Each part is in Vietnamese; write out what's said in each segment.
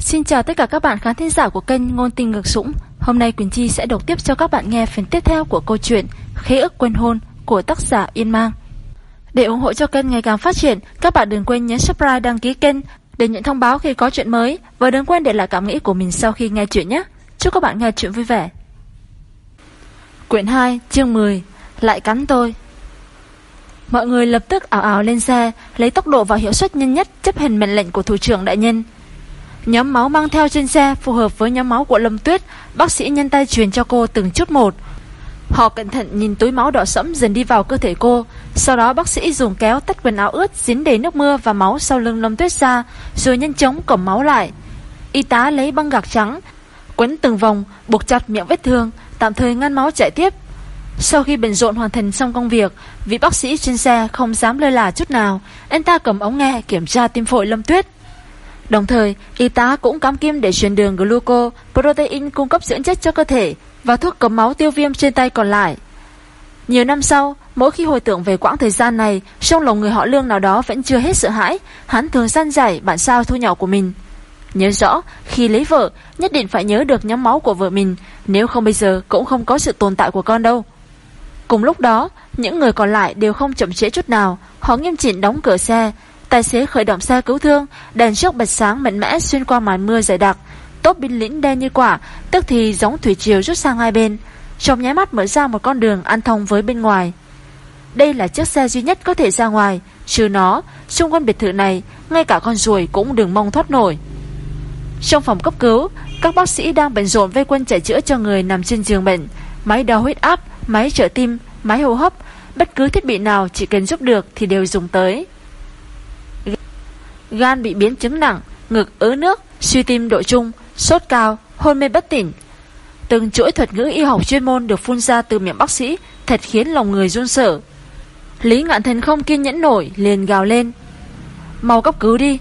Xin chào tất cả các bạn khán thính giả của kênh Ngôn Tình Ngược Sũng. Hôm nay Quỳnh Chi sẽ đọc tiếp cho các bạn nghe phần tiếp theo của câu chuyện Khế ức quên hôn của tác giả Yên Mang. Để ủng hộ cho kênh ngày càng phát triển, các bạn đừng quên nhấn subscribe đăng ký kênh để nhận thông báo khi có chuyện mới và đừng quên để lại cảm nghĩ của mình sau khi nghe chuyện nhé. Chúc các bạn nghe chuyện vui vẻ. Quyển 2, chương 10 Lại cắn tôi Mọi người lập tức ảo ảo lên xe, lấy tốc độ và hiệu suất nhanh nhất chấp hành mệnh lệnh của thủ trưởng đại nhân. Nhóm máu mang theo trên xe phù hợp với nhóm máu của Lâm Tuyết, bác sĩ nhân tay truyền cho cô từng chút một. Họ cẩn thận nhìn túi máu đỏ sẫm dần đi vào cơ thể cô, sau đó bác sĩ dùng kéo tắt quần áo ướt dính đầy nước mưa và máu sau lưng Lâm Tuyết ra, rồi nhanh chóng cầm máu lại. Y tá lấy băng gạc trắng, quấn từng vòng, buộc chặt miệng vết thương, tạm thời ngăn máu chạy tiếp. Sau khi bận rộn hoàn thành xong công việc, vị bác sĩ trên xe không dám lơ là chút nào, anh ta cầm ống nghe kiểm tra tim phổi Lâm Tuyết. Đồng thời, y tá cũng cắm kim để truyền đường gluco, protein cung cấp dưỡng chất cho cơ thể và thuốc cầm máu tiêu viêm trên tay còn lại. Nhiều năm sau, mỗi khi hồi tưởng về quãng thời gian này, trong lòng người họ lương nào đó vẫn chưa hết sợ hãi, hắn thường săn giải bản sao thu nhỏ của mình. Nhớ rõ, khi lấy vợ, nhất định phải nhớ được nhóm máu của vợ mình, nếu không bây giờ cũng không có sự tồn tại của con đâu. Cùng lúc đó, những người còn lại đều không chậm trễ chút nào, họ nghiêm chỉnh đóng cửa xe, Tài xế khởi động xe cứu thương, đèn trước bật sáng mạnh mẽ xuyên qua màn mưa dày đặc. Tốp binh lĩnh đen như quả, tức thì giống thủy triều rút sang hai bên. Trong nháy mắt mở ra một con đường ăn thông với bên ngoài. Đây là chiếc xe duy nhất có thể ra ngoài, trừ nó, xung quanh biệt thự này, ngay cả con ruồi cũng đừng mong thoát nổi. Trong phòng cấp cứu, các bác sĩ đang bận rộn vây quân chạy chữa cho người nằm trên giường bệnh, máy đo huyết áp, máy trợ tim, máy hô hấp, bất cứ thiết bị nào chỉ cần giúp được thì đều dùng tới gan bị biến chứng nặng, ngực ứ nước, suy tim độ trung, sốt cao, hôn mê bất tỉnh. Từng chuỗi thuật ngữ y học chuyên môn được phun ra từ miệng bác sĩ, thật khiến lòng người run sợ. Lý Ngạn Thần không kiên nhẫn nổi, liền gào lên. Mau cấp cứu đi.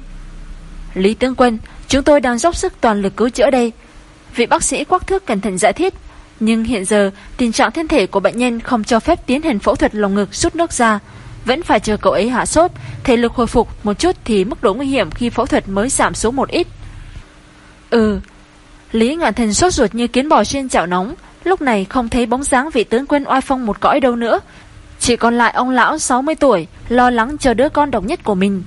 Lý Tướng Quân, chúng tôi đang dốc sức toàn lực cứu chữa đây. Vị bác sĩ quắc thước cẩn thận giải thích. Nhưng hiện giờ, tình trạng thân thể của bệnh nhân không cho phép tiến hành phẫu thuật lồng ngực rút nước ra, vẫn phải chờ cậu ấy hạ sốt. Thể lực hồi phục một chút Thì mức độ nguy hiểm khi phẫu thuật mới giảm xuống một ít. Ừ Lý ngạn thần sốt ruột như kiến bò trên chảo nóng. Lúc này không thấy bóng dáng vị tướng quân oai phong một cõi đâu nữa. Chỉ còn lại ông lão 60 tuổi, Lo lắng chờ đứa con độc nhất của mình.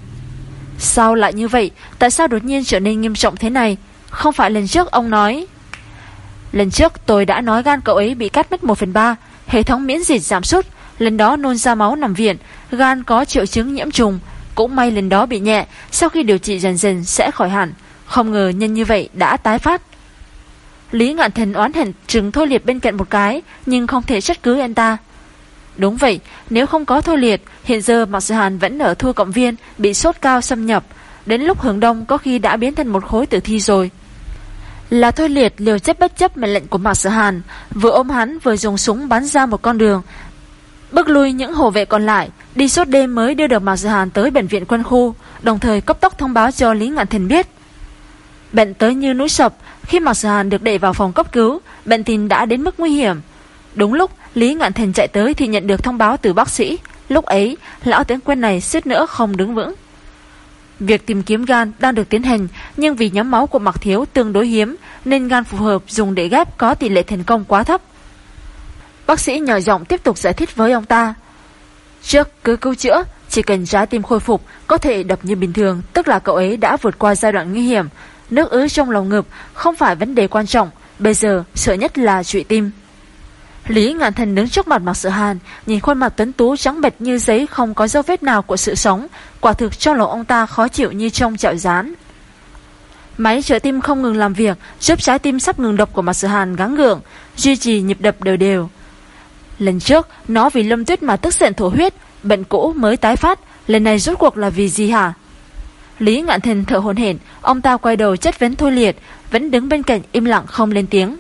Sao lại như vậy? Tại sao đột nhiên trở nên nghiêm trọng thế này? Không phải lần trước ông nói. Lần trước tôi đã nói gan cậu ấy bị cắt mất 1 phần 3 Hệ thống miễn dịch giảm sút. Lần đó nôn ra máu nằm viện, Gan có triệu chứng nhiễm trùng, Cũng may lần đó bị nhẹ, Sau khi điều trị dần dần sẽ khỏi hẳn. Không ngờ nhân như vậy đã tái phát. Lý ngạn thần oán hận trừng thôi liệt bên cạnh một cái, Nhưng không thể trách cứ anh ta. Đúng vậy, Nếu không có thôi liệt, Hiện giờ Mạc Sự Hàn vẫn ở thua cộng viên, Bị sốt cao xâm nhập. Đến lúc hướng đông có khi đã biến thành một khối tử thi rồi. Là thôi liệt liều chết bất chấp mệnh lệnh của Mạc Sự Hàn, Vừa ôm hắn vừa dùng súng bắn ra một con đường Bước lui những hộ vệ còn lại, Đi suốt đêm mới đưa được Mạc Dự Hàn tới bệnh viện quân khu, Đồng thời cấp tốc thông báo cho Lý Ngạn thiền biết. Bệnh tới như núi sập, Khi Mạc Dự Hàn được đẩy vào phòng cấp cứu, Bệnh tình đã đến mức nguy hiểm. Đúng lúc, Lý Ngạn thiền chạy tới Thì nhận được thông báo từ bác sĩ. Lúc ấy, lão tướng quân này suýt nữa không đứng vững. Việc tìm kiếm gan đang được tiến hành, Nhưng vì nhóm máu của Mạc Thiếu tương đối hiếm, Nên gan phù hợp dùng để ghép có tỷ lệ thành công quá thấp. Bác sĩ nhỏ giọng tiếp tục giải thích với ông ta. Trước cứ cứu chữa, chỉ cần trái tim khôi phục, có thể đập như bình thường, tức là cậu ấy đã vượt qua giai đoạn nguy hiểm. Nước ứ trong lòng ngực không phải vấn đề quan trọng, bây giờ sợ nhất là trụy tim. Lý ngạn thần đứng trước mặt Mạc Sự Hàn, nhìn khuôn mặt tuấn tú trắng bệch như giấy không có dấu vết nào của sự sống, quả thực cho lòng ông ta khó chịu như trong chảo rán. Máy trợ tim không ngừng làm việc, giúp trái tim sắp ngừng đập của Mạc Sự Hàn gắng gượng, duy trì nhịp đập đều đều. Lần trước, nó vì Lâm Tuyết mà tức giận thổ huyết, bệnh cũ mới tái phát, lần này rốt cuộc là vì gì hả? Lý ngạn thần thở hồn hển, ông ta quay đầu chất vấn Thôi Liệt, vẫn đứng bên cạnh im lặng không lên tiếng.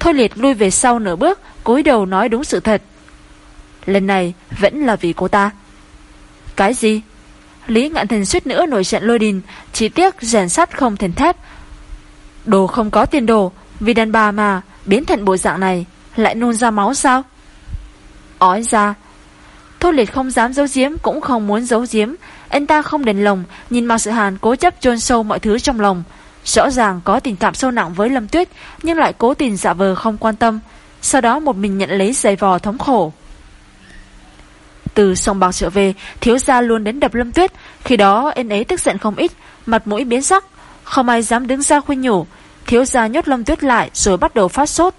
Thôi Liệt lui về sau nửa bước, cúi đầu nói đúng sự thật. Lần này vẫn là vì cô ta. Cái gì? Lý ngạn thần suýt nữa nổi trận lôi đình, chỉ tiếc rèn sắt không thành thép. Đồ không có tiền đồ, vì đàn bà mà, biến thành bộ dạng này, lại nôn ra máu sao? Ói ra. thô liệt không dám giấu giếm cũng không muốn giấu giếm. Anh ta không đền lòng, nhìn Mạc Sự Hàn cố chấp chôn sâu mọi thứ trong lòng. Rõ ràng có tình cảm sâu nặng với Lâm Tuyết Nhưng lại cố tình giả vờ không quan tâm Sau đó một mình nhận lấy giày vò thống khổ Từ sông bạc trở về Thiếu gia luôn đến đập Lâm Tuyết Khi đó anh ấy tức giận không ít Mặt mũi biến sắc Không ai dám đứng ra khuyên nhủ Thiếu gia nhốt Lâm Tuyết lại rồi bắt đầu phát sốt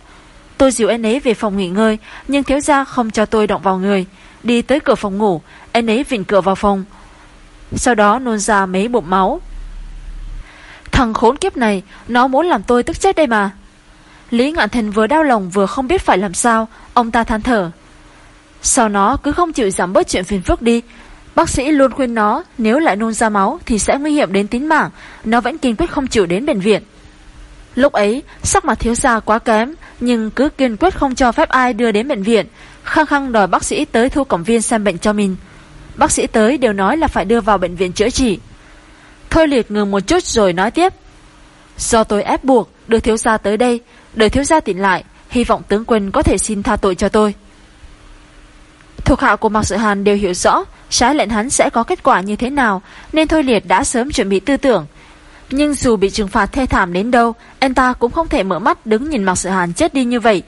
Tôi dìu anh ấy về phòng nghỉ ngơi, Nhưng thiếu gia không cho tôi động vào người. Đi tới cửa phòng ngủ, Anh ấy vịnh cửa vào phòng. Sau đó nôn ra mấy bụng máu. Thằng khốn kiếp này, Nó muốn làm tôi tức chết đây mà. Lý Ngạn Thần vừa đau lòng vừa không biết phải làm sao, Ông ta than thở. Sao nó cứ không chịu giảm bớt chuyện phiền phức đi? Bác sĩ luôn khuyên nó, Nếu lại nôn ra máu thì sẽ nguy hiểm đến tính mạng, Nó vẫn kiên quyết không chịu đến bệnh viện. Lúc ấy, sắc mặt thiếu gia quá kém, Nhưng cứ kiên quyết không cho phép ai đưa đến bệnh viện. Khăng khăng đòi bác sĩ tới thu cổng viên xem bệnh cho mình. Bác sĩ tới đều nói là phải đưa vào bệnh viện chữa trị. Thôi liệt ngừng một chút rồi nói tiếp. Do tôi ép buộc, đưa thiếu gia tới đây. Đợi thiếu gia tỉnh lại, Hy vọng tướng quân có thể xin tha tội cho tôi. Thuộc hạ của Mạc Sự Hàn đều hiểu rõ, Trái lệnh hắn sẽ có kết quả như thế nào, Nên Thôi Liệt đã sớm chuẩn bị tư tưởng nhưng dù bị trừng phạt thê thảm đến đâu, Anh ta cũng không thể mở mắt đứng nhìn Mạc Sự Hàn chết đi như vậy.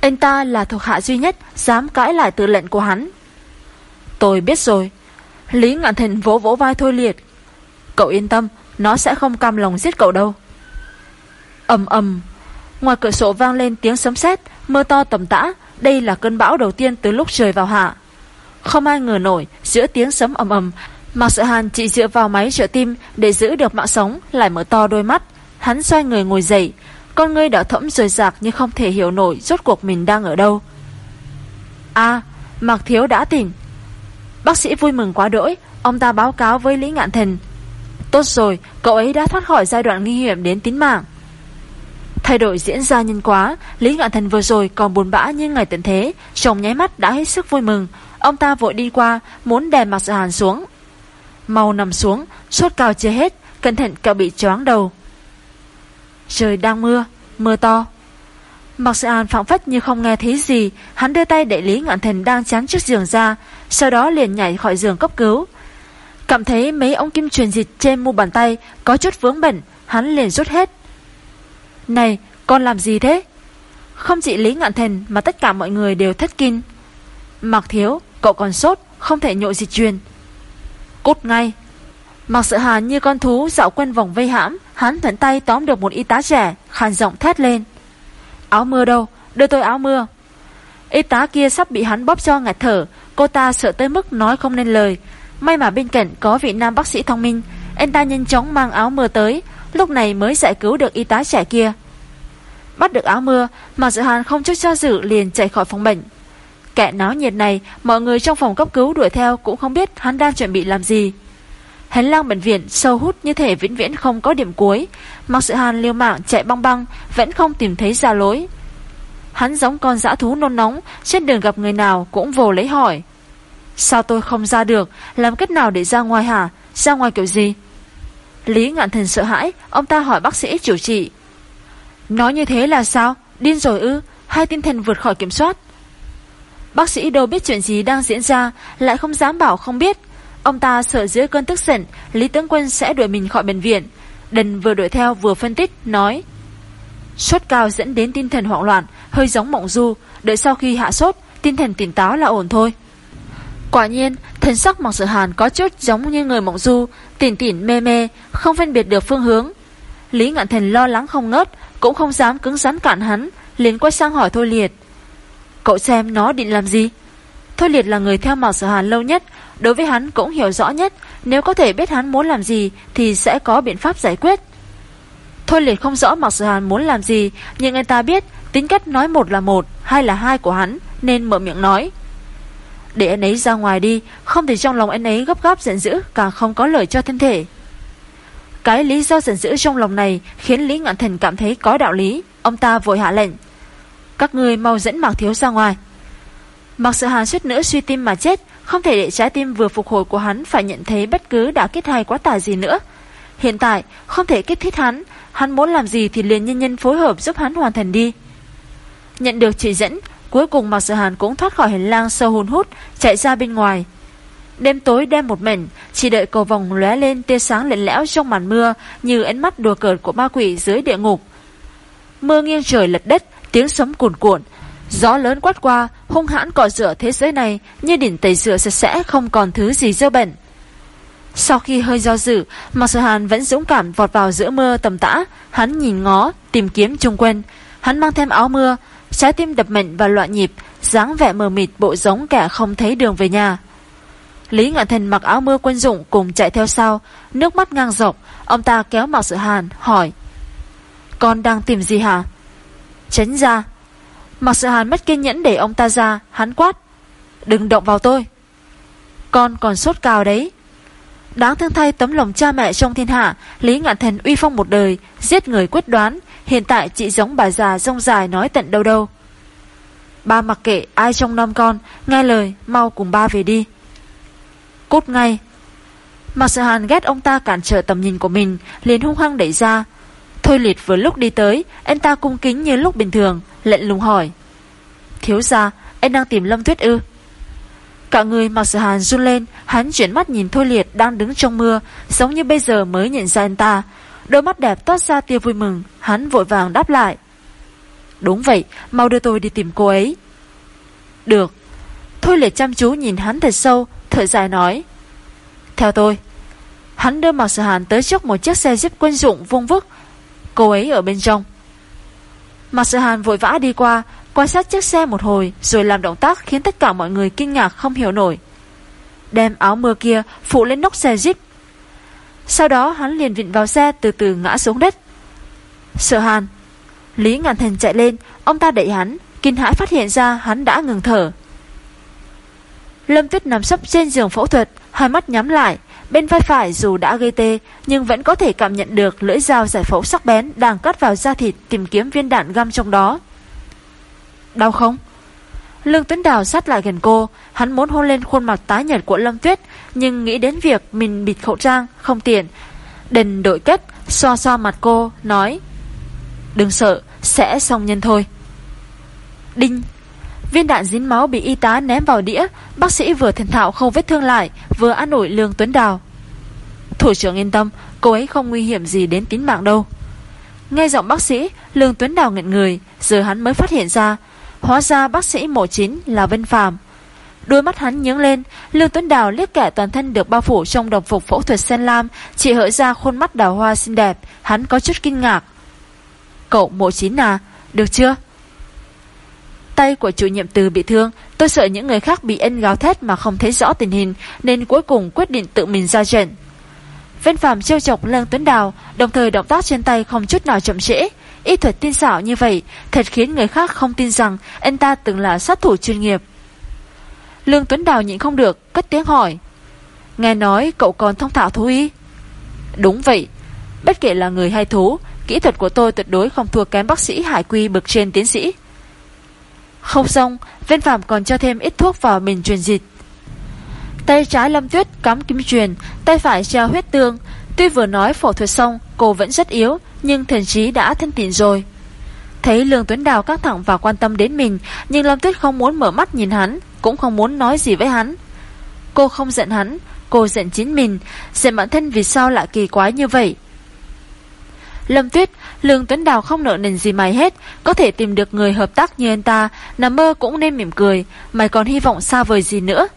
Anh ta là thuộc hạ duy nhất Dám cãi lại tư lệnh của hắn. Tôi biết rồi. Lý Ngạn Thần vỗ vỗ vai Thôi Liệt. Cậu yên tâm, Nó sẽ không cam lòng giết cậu đâu. Ầm ầm. Ngoài cửa sổ vang lên tiếng sấm sét, Mưa to tầm tã. Đây là cơn bão đầu tiên từ lúc trời vào hạ. Không ai ngờ nổi, Giữa tiếng sấm ầm ầm Mạc Sợ Hàn chỉ dựa vào máy trợ tim Để giữ được mạng sống Lại mở to đôi mắt. Hắn xoay người ngồi dậy. Con ngươi đỏ thẫm rời rạc Nhưng không thể hiểu nổi Rốt cuộc mình đang ở đâu. À Mạc Thiếu đã tỉnh. Bác sĩ vui mừng quá đỗi. Ông ta báo cáo với Lý Ngạn Thần. Tốt rồi, cậu ấy đã thoát khỏi giai đoạn nguy hiểm đến tính mạng. Thay đổi diễn ra nhân quá, Lý Ngạn Thần vừa rồi còn buồn bã như ngày tận thế, chồng nháy mắt đã hết sức vui mừng. Ông ta vội đi qua, muốn đè mặt hàn xuống. Mau nằm xuống, sốt cao chưa hết, cẩn thận cậu bị choáng đầu. Trời đang mưa, mưa to. Mặc sự an phẳng phất như không nghe thấy gì Hắn đưa tay để Lý Ngạn Thần đang chán trước giường ra Sau đó liền nhảy khỏi giường cấp cứu. Cảm thấy mấy ống kim truyền dịch trên mu bàn tay Có chút vướng bẩn Hắn liền rút hết. Này con làm gì thế? Không chỉ Lý Ngạn Thần mà tất cả mọi người đều thất kinh. Mặc thiếu Cậu còn sốt Không thể nhộ dịch truyền. Cút ngay. Mặc sợ hà như con thú dạo quanh vòng vây hãm, Hắn thuận tay tóm được một y tá trẻ, Khàn giọng thét lên. Áo mưa đâu? Đưa tôi áo mưa. Y tá kia sắp bị hắn bóp cho ngạt thở, Cô ta sợ tới mức nói không nên lời. May mà bên cạnh có vị nam bác sĩ thông minh, Anh ta nhanh chóng mang áo mưa tới, Lúc này mới giải cứu được y tá trẻ kia. Bắt được áo mưa, Mà dự hàn không chút cho dự liền chạy khỏi phòng bệnh. Kẻ náo nhiệt này, Mọi người trong phòng cấp cứu đuổi theo Cũng không biết hắn đang chuẩn bị làm gì. Hành lang bệnh viện sâu hút như thể vĩnh viễn không có điểm cuối. Mặc sự hàn liêu mạng chạy băng băng, Vẫn không tìm thấy ra lối. Hắn giống con dã thú nôn nóng, Trên đường gặp người nào cũng vồ lấy hỏi. Sao tôi không ra được? Làm cách nào để ra ngoài hả? Ra ngoài kiểu gì? Lý ngạn thần sợ hãi, Ông ta hỏi bác sĩ chủ trị. Nói như thế là sao? Điên rồi ư? Hai tinh thần vượt khỏi kiểm soát. Bác sĩ đâu biết chuyện gì đang diễn ra Lại không dám bảo không biết Ông ta sợ dưới cơn tức giận Lý tướng quân sẽ đuổi mình khỏi bệnh viện Đần vừa đuổi theo vừa phân tích Nói Sốt cao dẫn đến tinh thần hoảng loạn Hơi giống mộng du Đợi sau khi hạ sốt Tinh thần tỉnh táo là ổn thôi Quả nhiên, thần sắc Mạc Sở Hàn có chút giống như người mộng du, tỉnh tỉnh mê mê, không phân biệt được phương hướng. Lý Ngạn Thần lo lắng không ngớt, cũng không dám cứng rắn cản hắn, liền quay sang hỏi Thôi Liệt. Cậu xem nó định làm gì? Thôi Liệt là người theo Mạc Sở Hàn lâu nhất, đối với hắn cũng hiểu rõ nhất, nếu có thể biết hắn muốn làm gì thì sẽ có biện pháp giải quyết. Thôi Liệt không rõ Mạc Sở Hàn muốn làm gì, nhưng anh ta biết tính cách nói một là một, hai là hai của hắn, nên mở miệng nói. Để anh ấy ra ngoài đi Không thì trong lòng anh ấy gấp gáp giận dữ Càng không có lời cho thân thể Cái lý do giận dữ trong lòng này Khiến Lý Ngạn Thần cảm thấy có đạo lý Ông ta vội hạ lệnh các người mau dẫn Mạc Thiếu ra ngoài. Mạc Sợ Hàn suýt nữa suy tim mà chết Không thể để trái tim vừa phục hồi của hắn Phải nhận thấy bất cứ đã kết hay quá tải gì nữa. Hiện tại không thể kết thích hắn Hắn muốn làm gì thì liền nhân nhân phối hợp giúp hắn hoàn thành đi. Nhận được chỉ dẫn Cuối cùng Mạc Sở Hàn cũng thoát khỏi hành lang sâu hùn hút Chạy ra bên ngoài. Đêm tối đen một mảnh, chỉ đợi cầu vòng lóe lên tia sáng lệnh lẽo trong màn mưa như ánh mắt đùa cợt của ma quỷ dưới địa ngục. Mưa nghiêng trời lật đất, tiếng sấm cuồn cuộn, gió lớn quát qua, hung hãn cọ rửa thế giới này như đỉnh tẩy rửa sạch sẽ không còn thứ gì dơ bẩn. Sau khi hơi do dự, Mạc Sở Hàn vẫn dũng cảm vọt vào giữa mưa tầm tã, hắn nhìn ngó, tìm kiếm chung quanh. Hắn mang thêm áo mưa, trái tim đập mạnh và loạn nhịp, dáng vẻ mờ mịt bộ giống kẻ không thấy đường về nhà. Lý Ngạn Thần mặc áo mưa quân dụng cùng chạy theo sau, nước mắt ngang dọc, ông ta kéo Mạc Sở Hàn, hỏi. Con đang tìm gì hả? Tránh ra. mặc sự Hàn mất kiên nhẫn để ông ta ra, hắn quát. Đừng động vào tôi. Con còn sốt cao đấy. Đáng thương thay tấm lòng cha mẹ trong thiên hạ, Lý Ngạn Thần uy phong một đời, giết người quyết đoán, hiện tại chị giống bà già rông dài nói tận đâu đâu. Ba mặc kệ ai trong năm con, nghe lời, mau cùng ba về đi. Cút ngay. mặc sự Hàn ghét ông ta cản trở tầm nhìn của mình, liền hung hăng đẩy ra. Thôi liệt vừa lúc đi tới, anh ta cung kính như lúc bình thường, lệnh lùng hỏi. Thiếu ra, anh đang tìm Lâm Tuyết ư? Cả người mặc Sở Hàn run lên, hắn chuyển mắt nhìn Thôi Liệt đang đứng trong mưa, giống như bây giờ mới nhận ra anh ta. Đôi mắt đẹp toát ra tia vui mừng, hắn vội vàng đáp lại. Đúng vậy, mau đưa tôi đi tìm cô ấy. Được. Thôi Liệt chăm chú nhìn hắn thật sâu, thở dài nói. Theo tôi. Hắn đưa Mạc Sở Hàn tới trước một chiếc xe jeep quân dụng vung vức. Cô ấy ở bên trong. Mạc Sở Hàn vội vã đi qua, Quan sát chiếc xe một hồi Rồi làm động tác khiến tất cả mọi người kinh ngạc không hiểu nổi. Đem áo mưa kia Phụ lên nóc xe Jeep. Sau đó hắn liền vịn vào xe Từ từ ngã xuống đất. Sợ hàn Lý ngàn thần chạy lên Ông ta đẩy hắn Kinh hãi phát hiện ra hắn đã ngừng thở. Lâm Tuyết nằm sấp trên giường phẫu thuật Hai mắt nhắm lại Bên vai phải dù đã gây tê Nhưng vẫn có thể cảm nhận được lưỡi dao giải phẫu sắc bén Đang cắt vào da thịt tìm kiếm viên đạn găm trong đó Đau không? Lương Tuấn Đào sát lại gần cô, hắn muốn hôn lên khuôn mặt tái nhợt của Lâm Tuyết, nhưng nghĩ đến việc mình bịt khẩu trang, không tiện. Đền đội kết, xoa xoa mặt cô, nói Đừng sợ, sẽ xong nhân thôi. Đinh Viên đạn dính máu bị y tá ném vào đĩa, bác sĩ vừa thần thạo khâu vết thương lại, vừa an ủi Lương Tuấn Đào. Thủ trưởng yên tâm, cô ấy không nguy hiểm gì đến tính mạng đâu. Nghe giọng bác sĩ, Lương Tuấn Đào nghẹn người, giờ hắn mới phát hiện ra. Hóa ra bác sĩ mổ chính là Vân Phàm. Đôi mắt hắn nhướng lên Lương Tuấn Đào liếc kẻ toàn thân được bao phủ Trong đồng phục phẫu thuật sen lam Chỉ hỡi ra khuôn mắt đào hoa xinh đẹp Hắn có chút kinh ngạc. Cậu Mộ Chín à, được chưa? Tay của chủ nhiệm từ bị thương. Tôi sợ những người khác bị ân gáo thét Mà không thấy rõ tình hình, Nên cuối cùng quyết định tự mình ra trận. Vân Phạm trêu chọc Lương Tuấn Đào, Đồng thời động tác trên tay không chút nào chậm trễ. Y thuật tin xảo như vậy, Thật khiến người khác không tin rằng Anh ta từng là sát thủ chuyên nghiệp. Lương Tuấn Đào nhịn không được, Cất tiếng hỏi. Nghe nói cậu còn thông thạo thú y? Đúng vậy, Bất kể là người hay thú, Kỹ thuật của tôi tuyệt đối không thua kém bác sĩ hải quy bực trên tiến sĩ. Không xong Viên Phạm còn cho thêm ít thuốc vào mình truyền dịch. Tay trái lâm tuyết cắm kim truyền, Tay phải treo huyết tương. Tuy vừa nói phẫu thuật xong, Cô vẫn rất yếu, Nhưng thần trí đã thân tịnh rồi. Thấy Lương Tuấn Đào căng thẳng và quan tâm đến mình, Nhưng Lâm Tuyết không muốn mở mắt nhìn hắn, Cũng không muốn nói gì với hắn. Cô không giận hắn, Cô giận chính mình, Giận bản thân vì sao lại kỳ quái như vậy? Lâm Tuyết Lương Tuấn Đào không nợ nền gì mày hết Có thể tìm được người hợp tác như anh ta Nằm mơ cũng nên mỉm cười Mày còn hy vọng xa vời gì nữa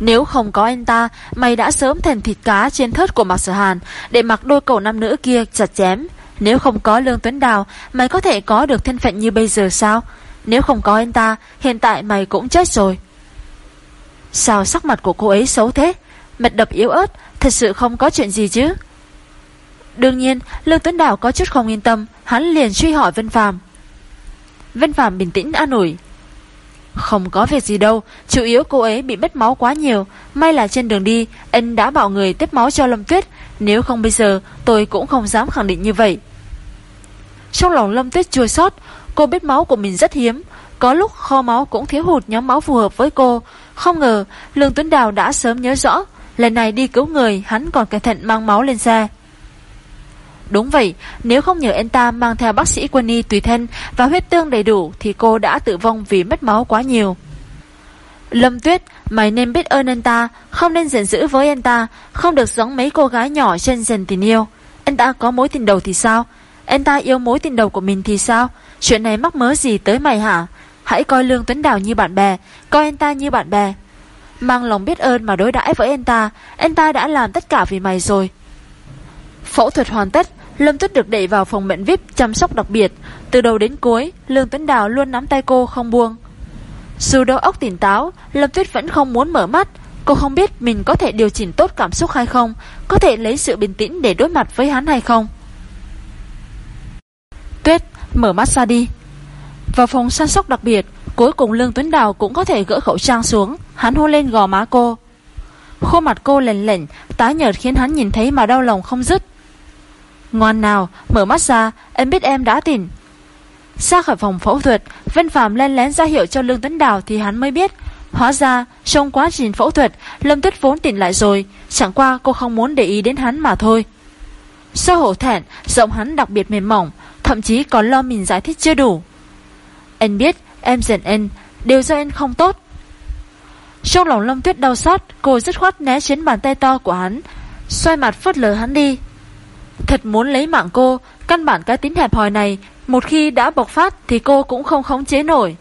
nếu không có anh ta, mày đã sớm thành thịt cá trên thớt của Mạc Sở Hàn để mặc đôi cầu nam nữ kia chặt chém. Nếu không có Lương Tuấn Đào, mày có thể có được thân phận như bây giờ sao? Nếu không có anh ta, hiện tại mày cũng chết rồi. Sao sắc mặt của cô ấy xấu thế? Mật đập yếu ớt, thật sự không có chuyện gì chứ? Đương nhiên, Lương Tuấn đảo có chút không yên tâm, hắn liền truy hỏi Vân Phàm. Vân Phàm bình tĩnh an ủi. Không có việc gì đâu, chủ yếu cô ấy bị mất máu quá nhiều. May là trên đường đi, anh đã bảo người tiếp máu cho Lâm Tuyết. Nếu không bây giờ, tôi cũng không dám khẳng định như vậy. Trong lòng Lâm Tuyết chua sót, cô biết máu của mình rất hiếm. Có lúc kho máu cũng thiếu hụt nhóm máu phù hợp với cô. Không ngờ, Lương Tuấn Đào đã sớm nhớ rõ. Lần này đi cứu người, hắn còn cẩn thận mang máu lên xe. Đúng vậy, nếu không nhờ anh ta mang theo bác sĩ quân y tùy thân và huyết tương đầy đủ thì cô đã tử vong vì mất máu quá nhiều. Lâm Tuyết, mày nên biết ơn anh ta, không nên giận dữ với anh ta, không được giống mấy cô gái nhỏ trên dần tình yêu. Anh ta có mối tình đầu thì sao? Anh ta yêu mối tình đầu của mình thì sao? Chuyện này mắc mớ gì tới mày hả? Hãy coi Lương Tuấn Đào như bạn bè, coi anh ta như bạn bè. Mang lòng biết ơn mà đối đãi với anh ta, anh ta đã làm tất cả vì mày rồi. Phẫu thuật hoàn tất, Lâm Tuyết được đẩy vào phòng bệnh VIP chăm sóc đặc biệt. Từ đầu đến cuối, Lương Tuấn Đào luôn nắm tay cô không buông. Dù đầu óc tỉnh táo, Lâm Tuyết vẫn không muốn mở mắt. Cô không biết mình có thể điều chỉnh tốt cảm xúc hay không, có thể lấy sự bình tĩnh để đối mặt với hắn hay không. Tuyết, mở mắt ra đi. Vào phòng săn sóc đặc biệt, cuối cùng Lương Tuấn Đào cũng có thể gỡ khẩu trang xuống, hắn hôn lên gò má cô. Khuôn mặt cô lệnh lệnh, tái nhợt khiến hắn nhìn thấy mà đau lòng không dứt. Ngoan nào, mở mắt ra, em biết em đã tỉnh. Ra khỏi phòng phẫu thuật, Vân Phạm len lén ra hiệu cho Lương tấn Đào thì hắn mới biết. Hóa ra, trong quá trình phẫu thuật, Lâm Tuyết vốn tỉnh lại rồi, chẳng qua cô không muốn để ý đến hắn mà thôi. Do hổ thẹn, giọng hắn đặc biệt mềm mỏng, thậm chí còn lo mình giải thích chưa đủ. Anh biết, em giận anh, đều do anh không tốt. Trong lòng Lâm Tuyết đau xót, cô dứt khoát né chiến bàn tay to của hắn, xoay mặt phớt lờ hắn đi. Thật muốn lấy mạng cô, căn bản cái tính hẹp hòi này, một khi đã bộc phát thì cô cũng không khống chế nổi.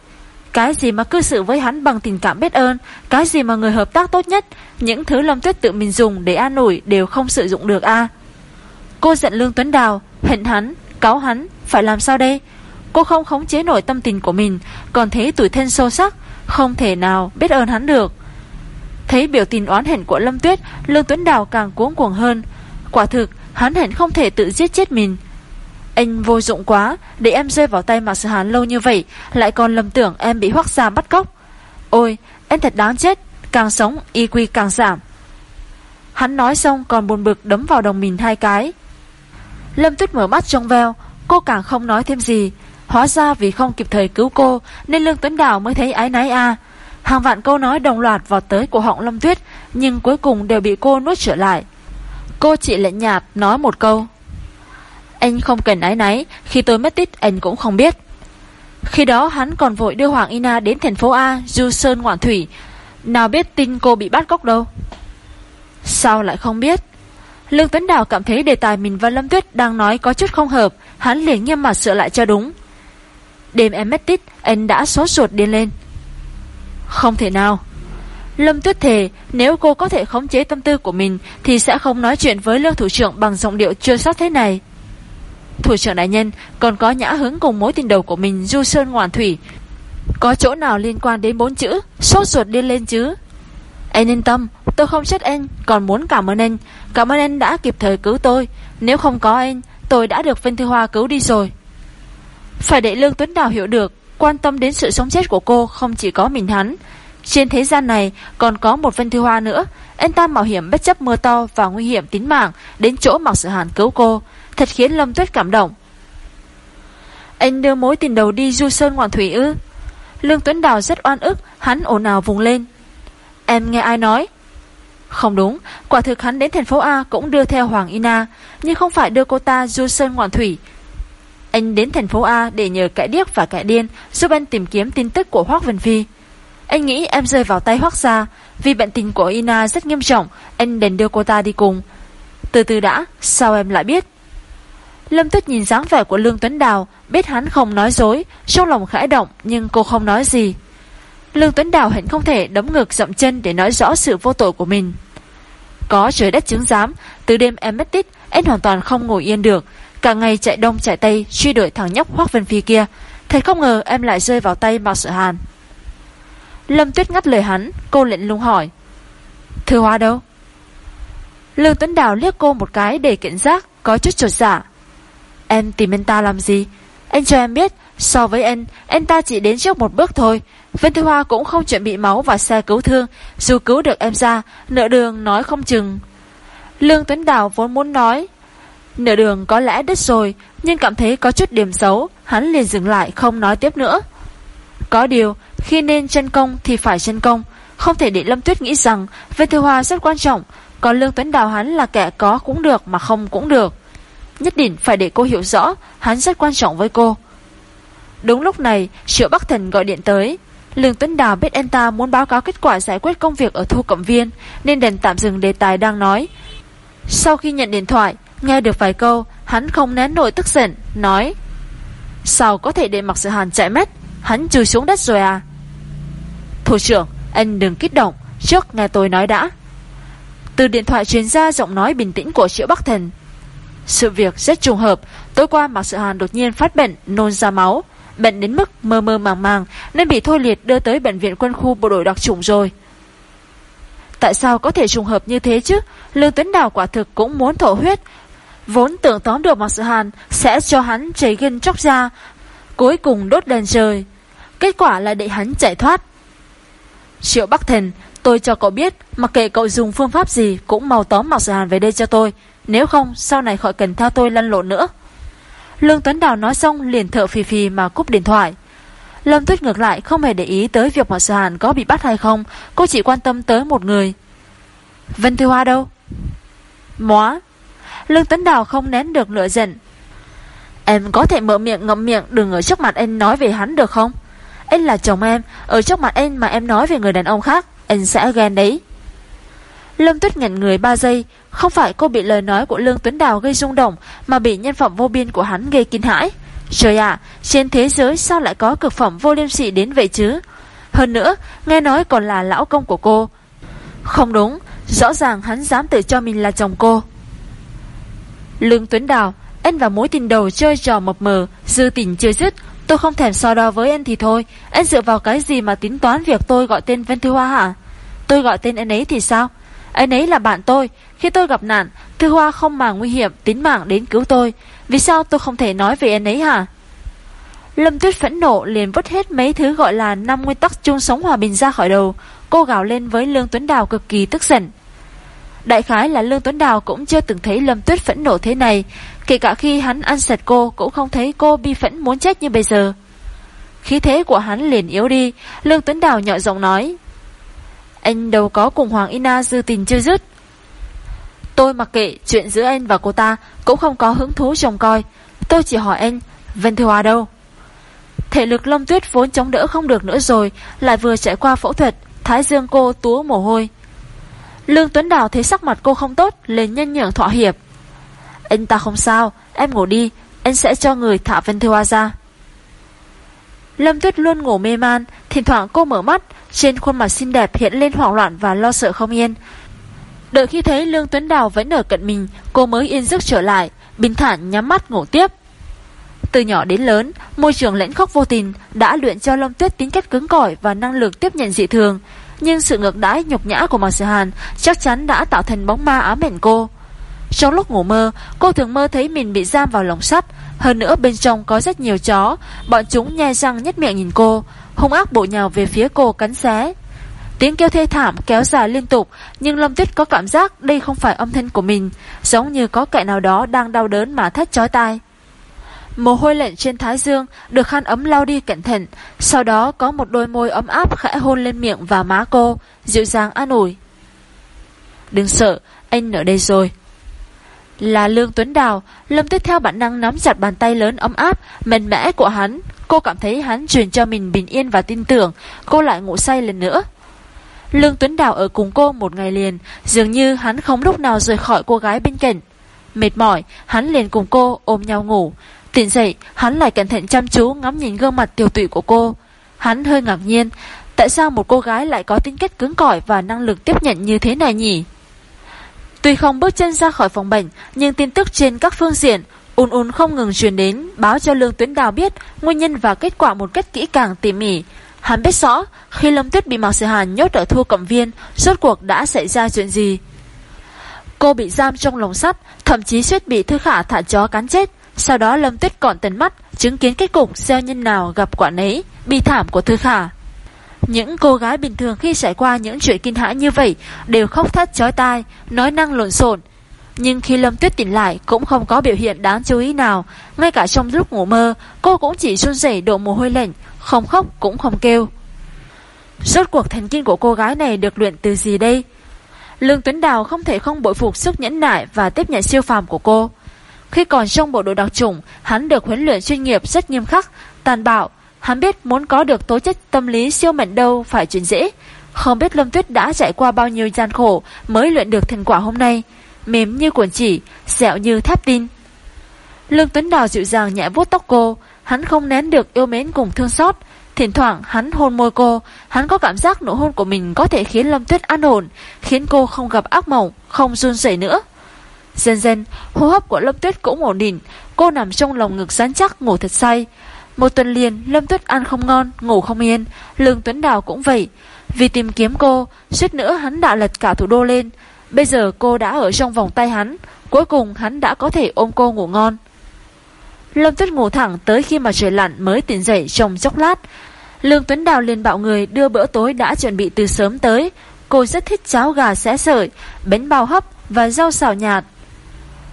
Cái gì mà cư xử với hắn bằng tình cảm biết ơn, cái gì mà người hợp tác tốt nhất, những thứ Lâm Tuyết tự mình dùng để an ủi đều không sử dụng được a. Cô giận Lương Tuấn Đào, hận hắn, cáo hắn, phải làm sao đây? Cô không khống chế nổi tâm tình của mình, còn thấy tuổi thân sâu sắc, không thể nào biết ơn hắn được. Thấy biểu tình oán hận của Lâm Tuyết, Lương Tuấn Đào càng cuống cuồng hơn. Quả thực, hắn hẳn không thể tự giết chết mình. Anh vô dụng quá, để em rơi vào tay mà Sở hắn lâu như vậy, lại còn lầm tưởng em bị hoác gia bắt cóc. Ôi, em thật đáng chết, càng sống, y quy càng giảm. Hắn nói xong còn buồn bực đấm vào đồng mình hai cái. Lâm Tuyết mở mắt trong veo, cô càng không nói thêm gì. Hóa ra vì không kịp thời cứu cô, nên Lương Tuấn Đào mới thấy ái náy a. Hàng vạn câu nói đồng loạt vào tới của họng Lâm Tuyết, nhưng cuối cùng đều bị cô nuốt trở lại. Cô chị lệnh nhạt nói một câu. Anh không cần ái náy, khi tôi mất tích anh cũng không biết. Khi đó hắn còn vội đưa Hoàng Ina đến thành phố A, Du Sơn Ngoạn Thủy. Nào biết tin cô bị bắt cóc đâu. Sao lại không biết? Lương Tuấn Đào cảm thấy đề tài mình và Lâm Tuyết đang nói có chút không hợp, hắn liền nghiêm mặt sửa lại cho đúng. Đêm em mất tích, anh đã sốt ruột điên lên. Không thể nào. Lâm Tuyết thề, nếu cô có thể khống chế tâm tư của mình thì sẽ không nói chuyện với Lương Thủ trưởng bằng giọng điệu chưa sót thế này. Thủ trưởng đại nhân còn có nhã hứng cùng mối tình đầu của mình Du Sơn ngoạn Thủy. Có chỗ nào liên quan đến bốn chữ sốt ruột điên lên chứ? Anh yên tâm, tôi không chết anh, còn muốn cảm ơn anh. Cảm ơn anh đã kịp thời cứu tôi. Nếu không có anh, tôi đã được Vinh Thư Hoa cứu đi rồi. Phải để Lương Tuấn Đào hiểu được, quan tâm đến sự sống chết của cô không chỉ có mình hắn. Trên thế gian này còn có một Vân Thư Hoa nữa. Anh ta mạo hiểm bất chấp mưa to và nguy hiểm tính mạng đến chỗ Mạc Sự Hàn cứu cô. Thật khiến Lâm Tuyết cảm động. Anh đưa mối tình đầu đi du sơn ngoạn thủy ư? Lương Tuấn Đào rất oan ức, hắn ồn ào vùng lên. Em nghe ai nói? Không đúng, quả thực hắn đến thành phố A cũng đưa theo Hoàng Ina, nhưng không phải đưa cô ta du sơn ngoạn thủy. Anh đến thành phố A để nhờ cãi điếc và cãi điên giúp anh tìm kiếm tin tức của Hoác Vân Phi. Anh nghĩ em rơi vào tay Hoác gia, vì bệnh tình của Ina rất nghiêm trọng, anh đành đưa cô ta đi cùng. Từ từ đã, sao em lại biết? Lâm Tuyết nhìn dáng vẻ của Lương Tuấn Đào, biết hắn không nói dối, trong lòng khẽ động nhưng cô không nói gì. Lương Tuấn Đào hẳn không thể đấm ngực dậm chân để nói rõ sự vô tội của mình. Có trời đất chứng giám, từ đêm em mất tích, anh hoàn toàn không ngồi yên được. Cả ngày chạy đông chạy tây truy đuổi thằng nhóc Hoác Vân Phi kia. Thật không ngờ em lại rơi vào tay Mạc Sở Hàn. Lâm Tuyết ngắt lời hắn, cô lệnh lung hỏi. Thư hoa đâu? Lương Tuấn Đào liếc cô một cái để kiện giác, có chút trột dạ. Em tìm anh ta làm gì? Anh cho em biết, so với anh, anh ta chỉ đến trước một bước thôi. Vân Thư Hoa cũng không chuẩn bị máu và xe cứu thương, dù cứu được em ra, nợ đường nói không chừng. Lương Tuấn Đào vốn muốn nói. Nợ đường có lẽ đứt rồi, nhưng cảm thấy có chút điểm xấu, hắn liền dừng lại không nói tiếp nữa. Có điều, khi nên chân công thì phải chân công, không thể để Lâm Tuyết nghĩ rằng Vân Thư Hoa rất quan trọng, còn Lương Tuấn Đào hắn là kẻ có cũng được mà không cũng được. Nhất định phải để cô hiểu rõ Hắn rất quan trọng với cô Đúng lúc này Triệu Bắc Thần gọi điện tới Lương Tuấn Đào biết anh ta muốn báo cáo kết quả giải quyết công việc ở thu cộng viên nên đành tạm dừng đề tài đang nói. Sau khi nhận điện thoại, nghe được vài câu, hắn không nén nổi tức giận, nói Sao có thể để mặc sự hàn chạy mất, hắn chui xuống đất rồi à? Thủ trưởng, anh đừng kích động, trước nghe tôi nói đã. Từ điện thoại truyền ra giọng nói bình tĩnh của Triệu Bắc Thần. Sự việc rất trùng hợp, tối qua Mạc Sự Hàn đột nhiên phát bệnh, nôn ra máu, bệnh đến mức mơ mơ màng màng nên bị thôi liệt đưa tới bệnh viện quân khu bộ đội đặc chủng rồi. Tại sao có thể trùng hợp như thế chứ? Lương Tuấn Đào quả thực cũng muốn thổ huyết. Vốn tưởng tóm được Mạc Sự Hàn sẽ cho hắn chảy gân chóc ra, cuối cùng đốt đèn trời. Kết quả là để hắn chạy thoát. Triệu Bắc Thần, tôi cho cậu biết, mặc kệ cậu dùng phương pháp gì cũng mau tóm Mạc Sở Hàn về đây cho tôi. Nếu không, sau này khỏi cần theo tôi lăn lộn nữa. Lương Tuấn Đào nói xong liền thợ phì phì mà cúp điện thoại. Lâm Tuyết ngược lại không hề để ý tới việc Mạc Sở Hàn có bị bắt hay không, cô chỉ quan tâm tới một người. Vân Thư Hoa đâu? Móa. Lương Tuấn Đào không nén được lửa giận. Em có thể mở miệng ngậm miệng đừng ở trước mặt em nói về hắn được không? Anh là chồng em, ở trước mặt anh mà em nói về người đàn ông khác, anh sẽ ghen đấy. Lâm Tuyết ngẩn người 3 giây, không phải cô bị lời nói của Lương Tuấn Đào gây rung động, mà bị nhân phẩm vô biên của hắn gây kinh hãi. Trời ạ, trên thế giới sao lại có cực phẩm vô liêm sỉ đến vậy chứ? Hơn nữa, nghe nói còn là lão công của cô. Không đúng, rõ ràng hắn dám tự cho mình là chồng cô. Lương Tuấn Đào, anh và mối tình đầu chơi trò mập mờ, dư tình chưa dứt. Tôi không thèm so đo với anh thì thôi. Anh dựa vào cái gì mà tính toán việc tôi gọi tên Vân Thư Hoa hả? Tôi gọi tên anh ấy thì sao? Anh ấy là bạn tôi Khi tôi gặp nạn, Thư Hoa không mà nguy hiểm, tính mạng đến cứu tôi Vì sao tôi không thể nói về anh ấy hả Lâm Tuyết phẫn nộ liền vứt hết mấy thứ gọi là năm nguyên tắc chung sống hòa bình ra khỏi đầu Cô gào lên với Lương Tuấn Đào cực kỳ tức giận Đại khái là Lương Tuấn Đào cũng chưa từng thấy Lâm Tuyết phẫn nộ thế này Kể cả khi hắn ăn sạch cô, Cũng không thấy cô bi phẫn muốn chết như bây giờ. Khí thế của hắn liền yếu đi, Lương Tuấn Đào nhỏ giọng nói. Anh đâu có cùng Hoàng Ina dư tình chưa dứt. Tôi mặc kệ chuyện giữa anh và cô ta, Cũng không có hứng thú trông coi. Tôi chỉ hỏi anh, Vân Thư Hòa đâu? Thể lực Long Tuyết vốn chống đỡ không được nữa rồi, Lại vừa trải qua phẫu thuật, Thái dương cô túa mồ hôi. Lương Tuấn Đào thấy sắc mặt cô không tốt, liền nhân nhượng thỏa hiệp. Anh ta không sao Em ngủ đi Anh sẽ cho người thả Vân Thư Hoa ra Lâm Tuyết luôn ngủ mê man Thỉnh thoảng cô mở mắt trên khuôn mặt xinh đẹp hiện lên hoảng loạn và lo sợ không yên. Đợi khi thấy Lương Tuấn Đào vẫn ở cận mình, cô mới yên giấc trở lại, bình thản nhắm mắt ngủ tiếp. Từ nhỏ đến lớn, môi trường lãnh khốc vô tình đã luyện cho Lâm Tuyết tính cách cứng cỏi và năng lực tiếp nhận dị thường. Nhưng sự ngược đãi nhục nhã của Mạc Sở Hàn chắc chắn đã tạo thành bóng ma ám ảnh cô. Trong lúc ngủ mơ, cô thường mơ thấy mình bị giam vào lồng sắt. Hơn nữa bên trong có rất nhiều chó, bọn chúng nhe răng nhất miệng nhìn cô hung ác bộ nhào về phía cô cắn xé. Tiếng kêu thê thảm kéo dài liên tục, nhưng Lâm Tuyết có cảm giác đây không phải âm thanh của mình, giống như có kẻ nào đó đang đau đớn mà thét chói tai. Mồ hôi lạnh trên thái dương được khăn ấm lau đi cẩn thận, sau đó có một đôi môi ấm áp khẽ hôn lên miệng và má cô, dịu dàng an ủi. Đừng sợ, anh ở đây rồi. Là Lương Tuấn Đào, Lâm Tuyết theo bản năng nắm chặt bàn tay lớn ấm áp, mềm mẽ của hắn, Cô cảm thấy hắn truyền cho mình bình yên và tin tưởng. Cô lại ngủ say lần nữa. Lương Tuấn Đào ở cùng cô một ngày liền. Dường như hắn không lúc nào rời khỏi cô gái bên cạnh. Mệt mỏi Hắn liền cùng cô ôm nhau ngủ. Tỉnh dậy hắn lại cẩn thận chăm chú Ngắm nhìn gương mặt tiểu tụy của cô. Hắn hơi ngạc nhiên Tại sao một cô gái lại có tính cách cứng cỏi Và năng lực tiếp nhận như thế này nhỉ? Tuy không bước chân ra khỏi phòng bệnh Nhưng tin tức trên các phương diện ùn ùn không ngừng truyền đến, báo cho Lương Tuyến Đào biết nguyên nhân và kết quả một cách kỹ càng tỉ mỉ. Hắn biết rõ, khi Lâm Tuyết bị Mạc Sở Hàn nhốt ở thua cộng viên, rốt cuộc đã xảy ra chuyện gì. Cô bị giam trong lồng sắt, thậm chí suýt bị Thư Khả thả chó cắn chết. Sau đó Lâm Tuyết còn tấn mắt, chứng kiến kết cục gieo nhân nào gặp quả nấy, bi thảm của Thư Khả. Những cô gái bình thường khi trải qua những chuyện kinh hãi như vậy đều khóc thét chói tai, nói năng lộn xộn, nhưng khi Lâm Tuyết tỉnh lại cũng không có biểu hiện đáng chú ý nào. Ngay cả trong lúc ngủ mơ, cô cũng chỉ run rẩy độ mồ hôi lạnh, không khóc cũng không kêu. Rốt cuộc thần kinh của cô gái này được luyện từ gì đây? Lương Tuấn Đào không thể không bội phục sức nhẫn nại và tiếp nhận siêu phàm của cô. Khi còn trong bộ đội đặc chủng, hắn được huấn luyện chuyên nghiệp rất nghiêm khắc, tàn bạo, Hắn biết muốn có được tố chất tâm lý siêu mạnh đâu phải chuyện dễ. Không biết Lâm Tuyết đã trải qua bao nhiêu gian khổ mới luyện được thành quả hôm nay. Mềm như cuộn chỉ, dẻo như thép tin. Lương Tuấn Đào dịu dàng nhẹ vuốt tóc cô, hắn không nén được yêu mến cùng thương xót. Thỉnh thoảng hắn hôn môi cô, hắn có cảm giác nụ hôn của mình có thể khiến Lâm Tuyết an ổn, khiến cô không gặp ác mộng, không run rẩy nữa. Dần dần, hô hấp của Lâm Tuyết cũng ổn định, cô nằm trong lòng ngực rắn chắc ngủ thật say. Một tuần liền, Lâm Tuyết ăn không ngon, ngủ không yên, Lương Tuấn Đào cũng vậy. Vì tìm kiếm cô, suýt nữa hắn đã lật cả thủ đô lên. Bây giờ cô đã ở trong vòng tay hắn, cuối cùng hắn đã có thể ôm cô ngủ ngon. Lâm Tuyết ngủ thẳng tới khi mà trời lặn mới tỉnh dậy trong chốc lát. Lương Tuấn Đào liền bạo người đưa bữa tối đã chuẩn bị từ sớm tới. Cô rất thích cháo gà xé sợi, bánh bao hấp và rau xào nhạt.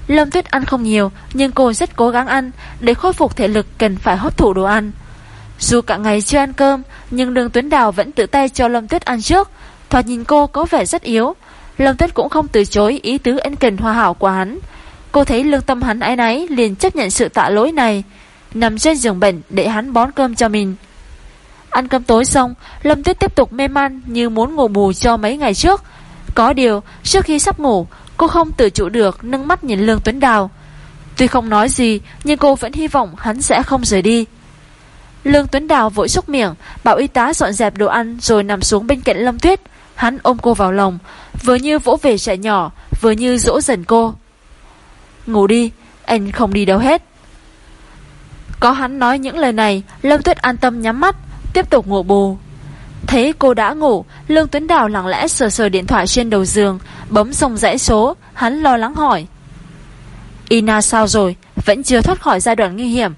Lâm Tuyết ăn không nhiều, nhưng cô rất cố gắng ăn, để khôi phục thể lực cần phải hấp thụ đồ ăn. Dù cả ngày chưa ăn cơm, nhưng Đường Tuyến Đào vẫn tự tay cho Lâm Tuyết ăn trước. Thoạt nhìn cô có vẻ rất yếu. Lâm Tuyết cũng không từ chối ý tứ ân cần hoa hảo của hắn. Cô thấy lương tâm hắn ái náy liền chấp nhận sự tạ lỗi này. Nằm trên giường bệnh để hắn bón cơm cho mình. Ăn cơm tối xong, Lâm Tuyết tiếp tục mê man như muốn ngủ bù cho mấy ngày trước. Có điều, trước khi sắp ngủ, cô không tự chủ được nâng mắt nhìn Lương Tuấn Đào. Tuy không nói gì, nhưng cô vẫn hy vọng hắn sẽ không rời đi. Lương Tuấn Đào vội xúc miệng, bảo y tá dọn dẹp đồ ăn rồi nằm xuống bên cạnh Lâm Tuyết. Hắn ôm cô vào lòng, vừa như vỗ về trẻ nhỏ, vừa như dỗ dần cô. Ngủ đi, anh không đi đâu hết. Có hắn nói những lời này, Lâm Tuyết an tâm nhắm mắt, tiếp tục ngủ bù. Thấy cô đã ngủ, Lương Tuấn Đào lặng lẽ sờ sờ điện thoại trên đầu giường, bấm xong dãy số, hắn lo lắng hỏi. Ina sao rồi, vẫn chưa thoát khỏi giai đoạn nguy hiểm.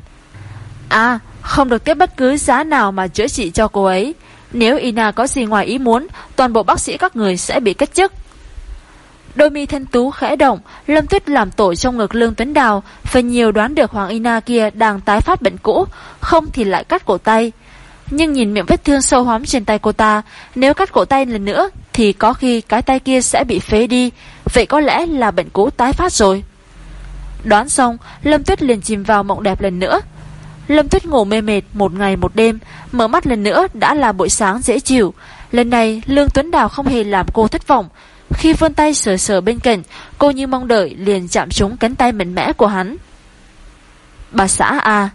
À, không được tiếp bất cứ giá nào mà chữa trị cho cô ấy. Nếu Ina có gì ngoài ý muốn, toàn bộ bác sĩ các người sẽ bị cách chức. Đôi mi thanh tú khẽ động, Lâm Tuyết làm tội trong ngực Lương Tuấn Đào, phần nhiều đoán được Hoàng Ina kia đang tái phát bệnh cũ, không thì lại cắt cổ tay. Nhưng nhìn miệng vết thương sâu hóm trên tay cô ta, nếu cắt cổ tay lần nữa, thì có khi cái tay kia sẽ bị phế đi, vậy có lẽ là bệnh cũ tái phát rồi. Đoán xong, Lâm Tuyết liền chìm vào mộng đẹp lần nữa. Lâm Tuyết ngủ mê mệt một ngày một đêm, mở mắt lần nữa đã là buổi sáng dễ chịu. Lần này, Lương Tuấn Đào không hề làm cô thất vọng, khi vươn tay sờ sờ bên cạnh, cô như mong đợi liền chạm trúng cánh tay mạnh mẽ của hắn. Bà xã à,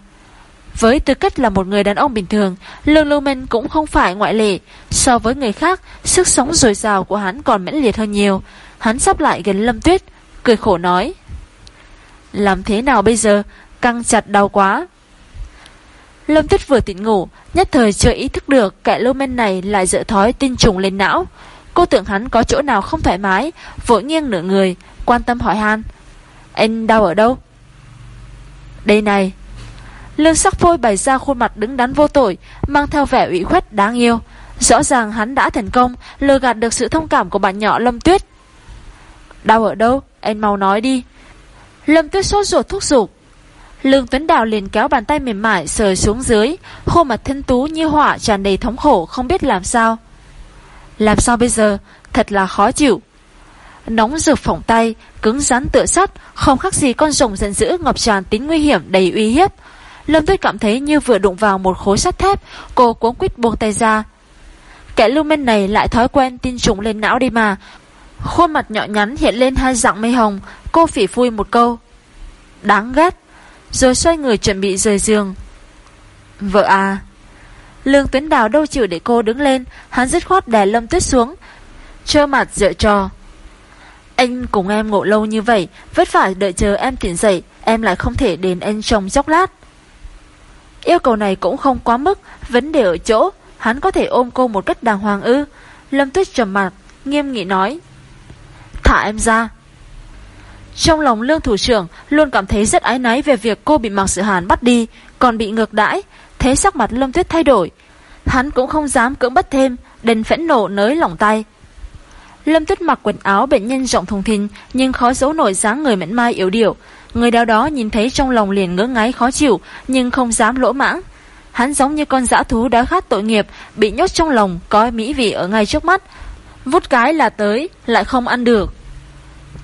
với tư cách là một người đàn ông bình thường, Lương Lưu Minh cũng không phải ngoại lệ. So với người khác, sức sống dồi dào của hắn còn mãnh liệt hơn nhiều. Hắn sắp lại gần Lâm Tuyết, cười khổ nói. Làm thế nào bây giờ? Căng chặt đau quá. Lâm Tuyết vừa tỉnh ngủ, nhất thời chưa ý thức được kẻ Lưu Minh này lại dựa thói tinh trùng lên não. Cô tưởng hắn có chỗ nào không thoải mái, vội nghiêng nửa người, quan tâm hỏi han. Anh đau ở đâu? Đây này. Lương sắc phôi bày ra khuôn mặt đứng đắn vô tội, mang theo vẻ ủy khuất đáng yêu. Rõ ràng hắn đã thành công, lừa gạt được sự thông cảm của bạn nhỏ Lâm Tuyết. Đau ở đâu? Anh mau nói đi. Lâm Tuyết sốt ruột thúc giục. Lương Tuấn Đào liền kéo bàn tay mềm mại sờ xuống dưới, khuôn mặt thân tú như họa tràn đầy thống khổ không biết làm sao. Làm sao bây giờ? Thật là khó chịu. Nóng rực phỏng tay, cứng rắn tựa sắt, không khác gì con rồng giận dữ ngập tràn tính nguy hiểm đầy uy hiếp. Lâm Tuyết cảm thấy như vừa đụng vào một khối sắt thép, cô cuống quýt buông tay ra. Kẻ lưu manh này lại thói quen tin trùng lên não đi mà. Khuôn mặt nhỏ nhắn hiện lên hai dạng mây hồng, cô phỉ phui một câu. Đáng ghét. Rồi xoay người chuẩn bị rời giường. Vợ à, Lương Tuấn Đào đâu chịu để cô đứng lên, hắn dứt khoát đè Lâm Tuyết xuống. Trơ mặt dựa trò. Anh cùng em ngộ lâu như vậy, vất vả đợi chờ em tỉnh dậy, em lại không thể đến anh trong chốc lát. Yêu cầu này cũng không quá mức, vấn đề ở chỗ, hắn có thể ôm cô một cách đàng hoàng ư. Lâm Tuyết trầm mặt, nghiêm nghị nói. Thả em ra. Trong lòng lương thủ trưởng luôn cảm thấy rất ái náy về việc cô bị Mạc Sự Hàn bắt đi, còn bị ngược đãi, Thế sắc mặt Lâm Tuyết thay đổi Hắn cũng không dám cưỡng bất thêm Đành phẫn nộ nới lỏng tay Lâm Tuyết mặc quần áo bệnh nhân rộng thùng thình Nhưng khó giấu nổi dáng người mẫn mai yếu điệu Người đào đó nhìn thấy trong lòng liền ngỡ ngáy khó chịu, Nhưng không dám lỗ mãng. Hắn giống như con dã thú đã khát tội nghiệp, Bị nhốt trong lòng, Có mỹ vị ở ngay trước mắt. Vút cái là tới, Lại không ăn được.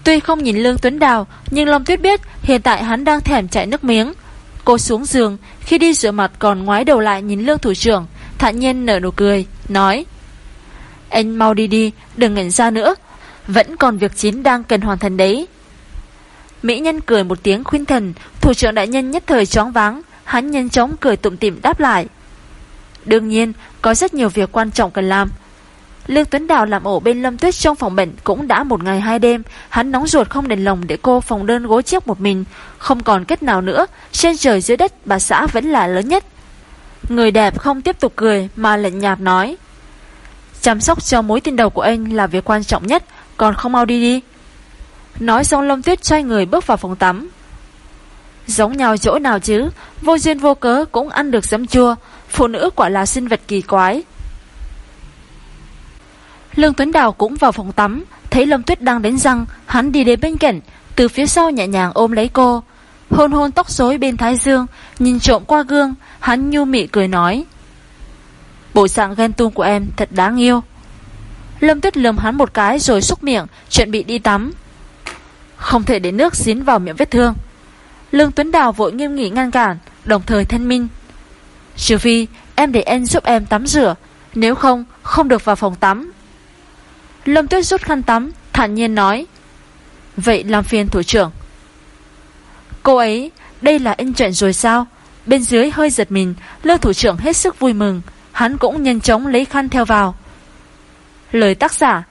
Tuy không nhìn Lương Tuấn Đào, Nhưng long Tuyết biết hiện tại hắn đang thèm chạy nước miếng. Cô xuống giường, Khi đi rửa mặt còn ngoái đầu lại nhìn lương thủ trưởng, Thản nhiên nở nụ cười, Nói, Anh mau đi đi, Đừng ngẩn ra nữa. Vẫn còn việc chín đang cần hoàn thành đấy. Mỹ nhân cười một tiếng khuyên thần Thủ trưởng đại nhân nhất thời chóng váng Hắn nhanh chóng cười tụm tỉm đáp lại Đương nhiên Có rất nhiều việc quan trọng cần làm Lương Tuấn Đào làm ổ bên Lâm Tuyết trong phòng bệnh cũng đã một ngày hai đêm, hắn nóng ruột không đền lòng để cô phòng đơn gối chiếc một mình, không còn kết nào nữa, trên trời dưới đất bà xã vẫn là lớn nhất. Người đẹp không tiếp tục cười mà lạnh nhạt nói. Chăm sóc cho mối tin đầu của anh là việc quan trọng nhất, còn không mau đi đi. Nói xong Lâm Tuyết xoay người bước vào phòng tắm. Giống nhau chỗ nào chứ, vô duyên vô cớ cũng ăn được giấm chua, phụ nữ quả là sinh vật kỳ quái. Lương Tuấn Đào cũng vào phòng tắm, thấy Lâm Tuyết đang đánh răng, hắn đi đến bên cạnh, từ phía sau nhẹ nhàng ôm lấy cô. Hôn hôn tóc rối bên thái dương, nhìn trộm qua gương, hắn nhu mị cười nói. Bộ dạng ghen tuông của em thật đáng yêu. Lâm Tuyết lườm hắn một cái rồi xúc miệng, chuẩn bị đi tắm. Không thể để nước dính vào miệng vết thương. Lương Tuấn Đào vội nghiêm nghị ngăn cản, đồng thời thân minh. Trừ phi, em để em giúp em tắm rửa, nếu không, không được vào phòng tắm. Lâm Tuyết rút khăn tắm, thản nhiên nói. Vậy làm phiền thủ trưởng. Cô ấy, đây là anh chuyện rồi sao? Bên dưới hơi giật mình, lơ thủ trưởng hết sức vui mừng. Hắn cũng nhanh chóng lấy khăn theo vào. Lời tác giả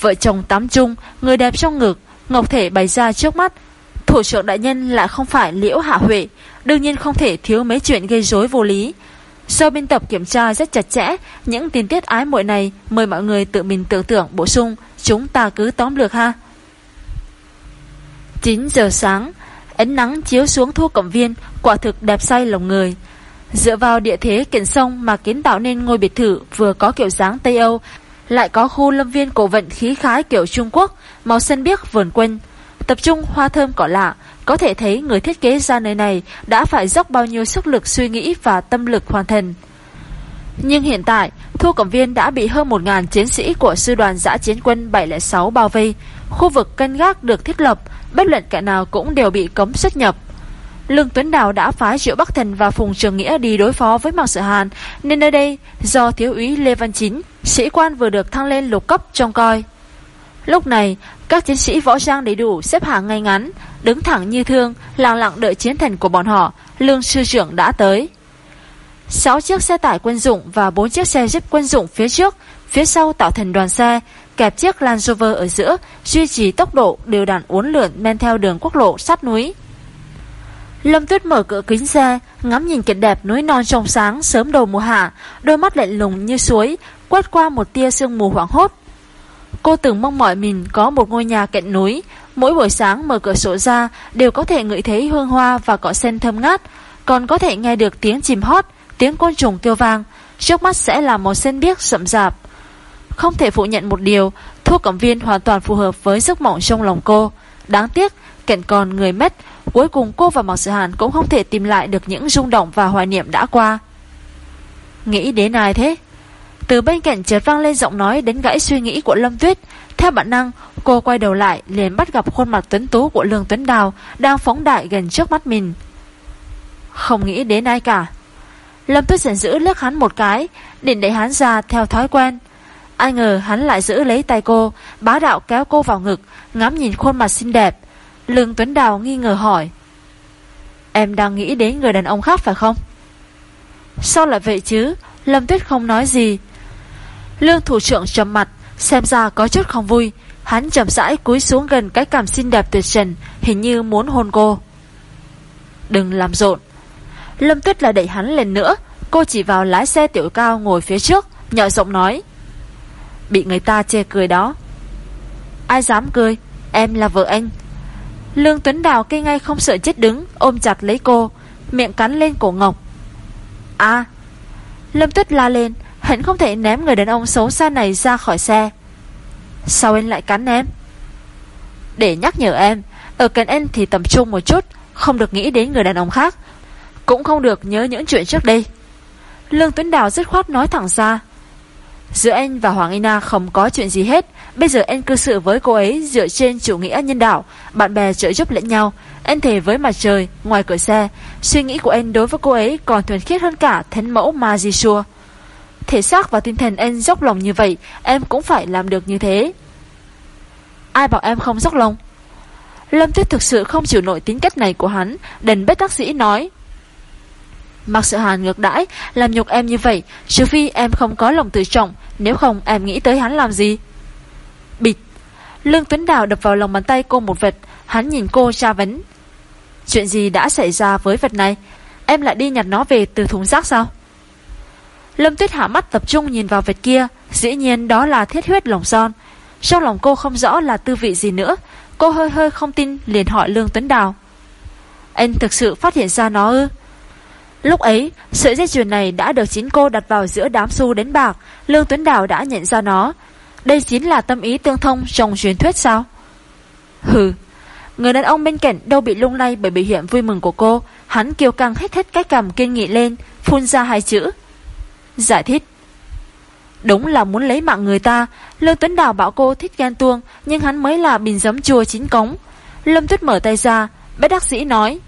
Vợ chồng tắm chung, người đẹp trong ngực, ngọc thể bày ra trước mắt. Thủ trưởng đại nhân lại không phải liễu hạ huệ, đương nhiên không thể thiếu mấy chuyện gây rối vô lý. Do biên tập kiểm tra rất chặt chẽ, những tình tiết ái muội này mời mọi người tự mình tưởng tượng bổ sung, chúng ta cứ tóm lược ha. 9 giờ sáng, ánh nắng chiếu xuống thu cổng viên, quả thực đẹp say lòng người. Dựa vào địa thế kiện sông mà kiến tạo nên ngôi biệt thự vừa có kiểu dáng Tây Âu, lại có khu lâm viên cổ vận khí khái kiểu Trung Quốc, màu xanh biếc vườn quanh. Tập trung hoa thơm cỏ lạ, có thể thấy người thiết kế ra nơi này đã phải dốc bao nhiêu sức lực suy nghĩ và tâm lực hoàn thành. Nhưng hiện tại, Thu Cẩm Viên đã bị hơn 1.000 chiến sĩ của sư đoàn giã chiến quân 706 bao vây. Khu vực canh gác được thiết lập, bất luận kẻ nào cũng đều bị cấm xuất nhập. Lương Tuấn Đào đã phái Triệu Bắc Thần và Phùng Trường Nghĩa đi đối phó với Mạc Sở Hàn, nên nơi đây do thiếu úy Lê Văn Chín, sĩ quan vừa được thăng lên lục cấp trông coi. Lúc này, các chiến sĩ võ trang đầy đủ xếp hàng ngay ngắn, đứng thẳng như thương, lặng lặng đợi chiến thần của bọn họ, lương sư trưởng đã tới. 6 chiếc xe tải quân dụng và 4 chiếc xe jeep quân dụng phía trước, phía sau tạo thành đoàn xe, kẹp chiếc Land Rover ở giữa, duy trì tốc độ đều đặn uốn lượn men theo đường quốc lộ sát núi. Lâm Tuyết mở cửa kính xe, ngắm nhìn cảnh đẹp núi non trong sáng sớm đầu mùa hạ, đôi mắt lạnh lùng như suối, quét qua một tia sương mù hoảng hốt. Cô từng mong mỏi mình có một ngôi nhà cạnh núi, mỗi buổi sáng mở cửa sổ ra đều có thể ngửi thấy hương hoa và cỏ sen thơm ngát, còn có thể nghe được tiếng chim hót, tiếng côn trùng kêu vang, trước mắt sẽ là màu sen biếc rậm rạp. Không thể phủ nhận một điều, thuốc cẩm viên hoàn toàn phù hợp với giấc mộng trong lòng cô. Đáng tiếc, cạnh còn người mất, cuối cùng cô và Mạc Sự Hàn cũng không thể tìm lại được những rung động và hoài niệm đã qua. Nghĩ đến ai thế? Từ bên cạnh chợt vang lên giọng nói đến gãy suy nghĩ của Lâm Tuyết. Theo bản năng, cô quay đầu lại liền bắt gặp khuôn mặt tuấn tú của Lương Tuấn Đào đang phóng đại gần trước mắt mình. Không nghĩ đến ai cả. Lâm Tuyết giận dữ lướt hắn một cái, định đẩy hắn ra theo thói quen. Ai ngờ hắn lại giữ lấy tay cô, bá đạo kéo cô vào ngực, ngắm nhìn khuôn mặt xinh đẹp. Lương Tuấn Đào nghi ngờ hỏi. Em đang nghĩ đến người đàn ông khác phải không? Sao lại vậy chứ? Lâm Tuyết không nói gì, Lương thủ trưởng trầm mặt, xem ra có chút không vui. Hắn chậm rãi cúi xuống gần cái cằm xinh đẹp tuyệt trần, hình như muốn hôn cô. Đừng làm rộn. Lâm Tuyết lại đẩy hắn lên nữa, cô chỉ vào lái xe tiểu cao ngồi phía trước, nhỏ giọng nói. Bị người ta chê cười đó. Ai dám cười, em là vợ anh. Lương Tuấn Đào cây ngay không sợ chết đứng, ôm chặt lấy cô, miệng cắn lên cổ Ngọc. À, Lâm Tuyết la lên, Hẳn không thể ném người đàn ông xấu xa này ra khỏi xe. Sao anh lại cắn em? Để nhắc nhở em Ở cạnh em thì tập trung một chút Không được nghĩ đến người đàn ông khác. Cũng không được nhớ những chuyện trước đây. Lương Tuấn Đào dứt khoát nói thẳng ra. Giữa anh và Hoàng Ina không có chuyện gì hết. Bây giờ anh cư xử với cô ấy dựa trên chủ nghĩa nhân đạo. Bạn bè trợ giúp lẫn nhau. Anh thề với mặt trời, ngoài cửa xe. Suy nghĩ của anh đối với cô ấy còn thuần khiết hơn cả thánh mẫu Majishua Thể xác và tinh thần anh dốc lòng như vậy, Em cũng phải làm được như thế. Ai bảo em không dốc lòng? Lâm Tuyết thực sự không chịu nổi tính cách này của hắn Đành bết tác sĩ nói. Mặc sự hàn ngược đãi, Làm nhục em như vậy, Trừ phi em không có lòng tự trọng, Nếu không em nghĩ tới hắn làm gì? Bịt! Lương Tuấn Đào đập vào lòng bàn tay cô một vật Hắn nhìn cô tra vấn. Chuyện gì đã xảy ra với vật này? Em lại đi nhặt nó về từ thùng rác sao? Lâm Tuyết hạ mắt tập trung nhìn vào vật kia Dĩ nhiên đó là thiết huyết lồng son Trong lòng cô không rõ là tư vị gì nữa Cô hơi hơi không tin liền hỏi Lương Tuấn Đào Anh thực sự phát hiện ra nó ư Lúc ấy, sợi dây chuyền này đã được chính cô đặt vào giữa đám xu đến bạc, Lương Tuấn Đào đã nhận ra nó. Đây chính là tâm ý tương thông trong truyền thuyết sao? Hừ, người đàn ông bên cạnh đâu bị lung lay bởi biểu hiện vui mừng của cô, hắn kiêu căng hết hết cái cầm kiên nghị lên, phun ra hai chữ. Giải thích. Đúng là muốn lấy mạng người ta, Lương Tuấn Đào bảo cô thích ghen tuông, nhưng hắn mới là bình giấm chua chín cống. Lâm Tuyết mở tay ra, bác đắc sĩ nói.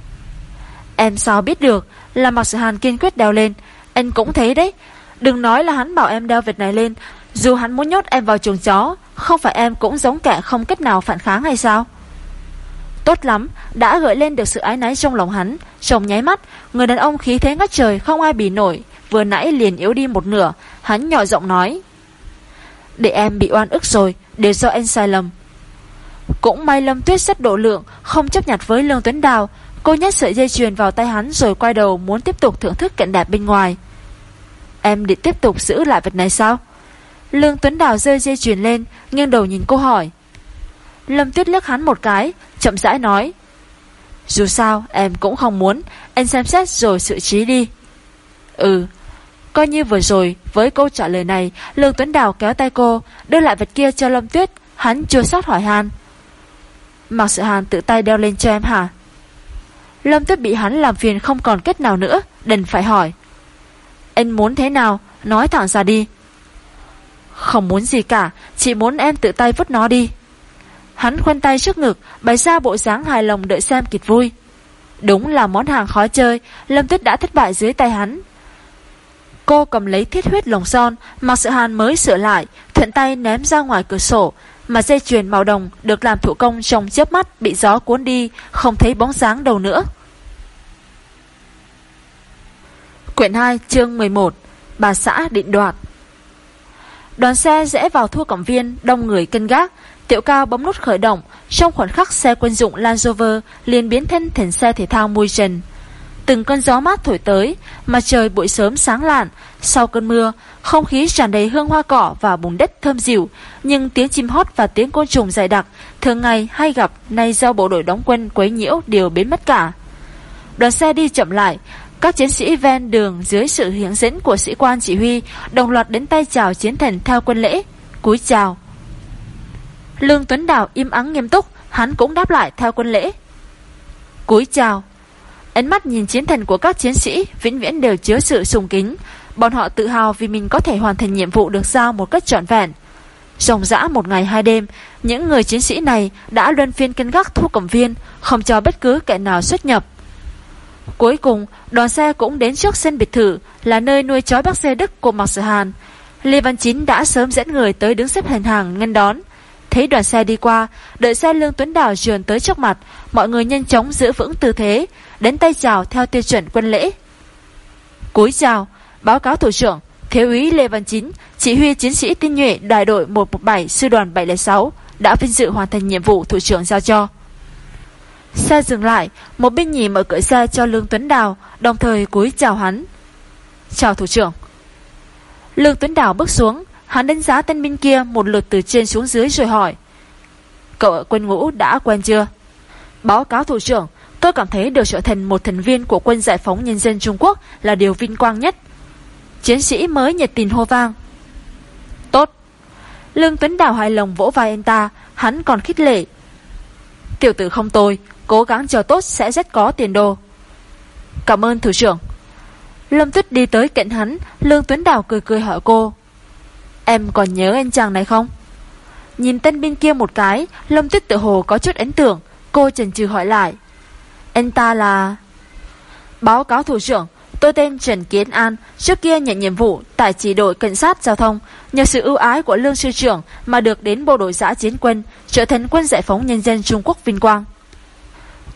Em sao biết được, là mặc Sự Hàn kiên quyết đeo lên Anh cũng thấy đấy Đừng nói là hắn bảo em đeo việc này lên Dù hắn muốn nhốt em vào chuồng chó Không phải em cũng giống kẻ không cách nào phản kháng hay sao Tốt lắm Đã gợi lên được sự ái náy trong lòng hắn chồng nháy mắt Người đàn ông khí thế ngất trời không ai bị nổi Vừa nãy liền yếu đi một nửa Hắn nhỏ giọng nói Để em bị oan ức rồi Đều do anh sai lầm Cũng may Lâm Tuyết rất độ lượng Không chấp nhặt với Lương Tuấn Đào Cô nhét sợi dây chuyền vào tay hắn rồi quay đầu muốn tiếp tục thưởng thức cảnh đẹp bên ngoài. Em định tiếp tục giữ lại vật này sao? Lương Tuấn Đào rơi dây chuyền lên, nghiêng đầu nhìn cô hỏi. Lâm Tuyết lướt hắn một cái, chậm rãi nói. Dù sao, em cũng không muốn, anh xem xét rồi sự trí đi. Ừ, coi như vừa rồi, với câu trả lời này, Lương Tuấn Đào kéo tay cô, đưa lại vật kia cho Lâm Tuyết, hắn chưa sát hỏi Han. Mặc sự Hàn tự tay đeo lên cho em hả? Lâm Tuyết bị hắn làm phiền không còn cách nào nữa Đành phải hỏi. Anh muốn thế nào? Nói thẳng ra đi. Không muốn gì cả Chỉ muốn em tự tay vứt nó đi. Hắn khoanh tay trước ngực Bày ra bộ dáng hài lòng đợi xem kịch vui. Đúng là món hàng khó chơi Lâm Tuyết đã thất bại dưới tay hắn. Cô cầm lấy thiết huyết lồng son Mặc sự hàn mới sửa lại, Thuận tay ném ra ngoài cửa sổ, Mà dây chuyền màu đồng được làm thủ công trong chớp mắt Bị gió cuốn đi, Không thấy bóng dáng đâu nữa. Quyển 2 chương 11 Bà xã định đoạt. Đoàn xe rẽ vào thua cổng viên, Đông người cân gác, Tiểu cao bấm nút khởi động, Trong khoảnh khắc xe quân dụng Land Rover liền biến thân thành xe thể thao mui trần. Từng cơn gió mát thổi tới mặt trời buổi sớm sáng lạn Sau cơn mưa Không khí tràn đầy hương hoa cỏ và bùn đất thơm dịu Nhưng tiếng chim hót và tiếng côn trùng dày đặc Thường ngày hay gặp Nay do bộ đội đóng quân quấy nhiễu đều biến mất cả Đoàn xe đi chậm lại các chiến sĩ ven đường dưới sự hướng dẫn của sĩ quan chỉ huy đồng loạt đến tay chào chiến thần theo quân lễ. Cúi chào. Lương Tuấn Đào im ắng nghiêm túc, hắn cũng đáp lại theo quân lễ. Cúi chào. Ánh mắt nhìn chiến thần của các chiến sĩ vĩnh viễn đều chứa sự sùng kính. Bọn họ tự hào vì mình có thể hoàn thành nhiệm vụ được giao một cách trọn vẹn. Rồng rã một ngày hai đêm, những người chiến sĩ này đã luân phiên canh gác thu cổng viên, không cho bất cứ kẻ nào xuất nhập. Cuối cùng, đoàn xe cũng đến trước sân biệt thự, là nơi nuôi chó bác xe Đức của Mạc Sở Hàn. Lê Văn Chín đã sớm dẫn người tới đứng xếp hành hàng ngăn đón. Thấy đoàn xe đi qua, đợi xe Lương Tuấn Đào trườn tới trước mặt, mọi người nhanh chóng giữ vững tư thế, đến tay chào theo tiêu chuẩn quân lễ. Cúi chào, báo cáo thủ trưởng, thiếu úy Lê Văn Chín, chỉ huy chiến sĩ tinh nhuệ đại đội 117 sư đoàn 706 đã vinh dự hoàn thành nhiệm vụ thủ trưởng giao cho. Xe dừng lại, một binh nhì mở cửa xe cho Lương Tuấn Đào, đồng thời cúi chào hắn. Chào thủ trưởng. Lương Tuấn Đào bước xuống, hắn đánh giá tên binh kia một lượt từ trên xuống dưới rồi hỏi. Cậu ở quân ngũ đã quen chưa? Báo cáo thủ trưởng, tôi cảm thấy được trở thành một thành viên của quân giải phóng nhân dân Trung Quốc là điều vinh quang nhất. Chiến sĩ mới nhiệt tình hô vang. Tốt. Lương Tuấn Đào hài lòng vỗ vai anh ta, hắn còn khích lệ. Tiểu tử không tôi, Cố gắng chờ tốt sẽ rất có tiền đồ Cảm ơn thủ trưởng Lâm Tuyết đi tới cạnh hắn Lương Tuấn Đào cười cười hỏi cô Em còn nhớ anh chàng này không? Nhìn tên bên kia một cái, Lâm Tuyết tự hồ có chút ấn tượng, cô chần chừ hỏi lại. Anh ta là... Báo cáo thủ trưởng, tôi tên Trần Kiến An, trước kia nhận nhiệm vụ tại chỉ đội cảnh sát giao thông, nhờ sự ưu ái của lương sư trưởng mà được đến bộ đội giã chiến quân, trở thành quân giải phóng nhân dân Trung Quốc vinh quang.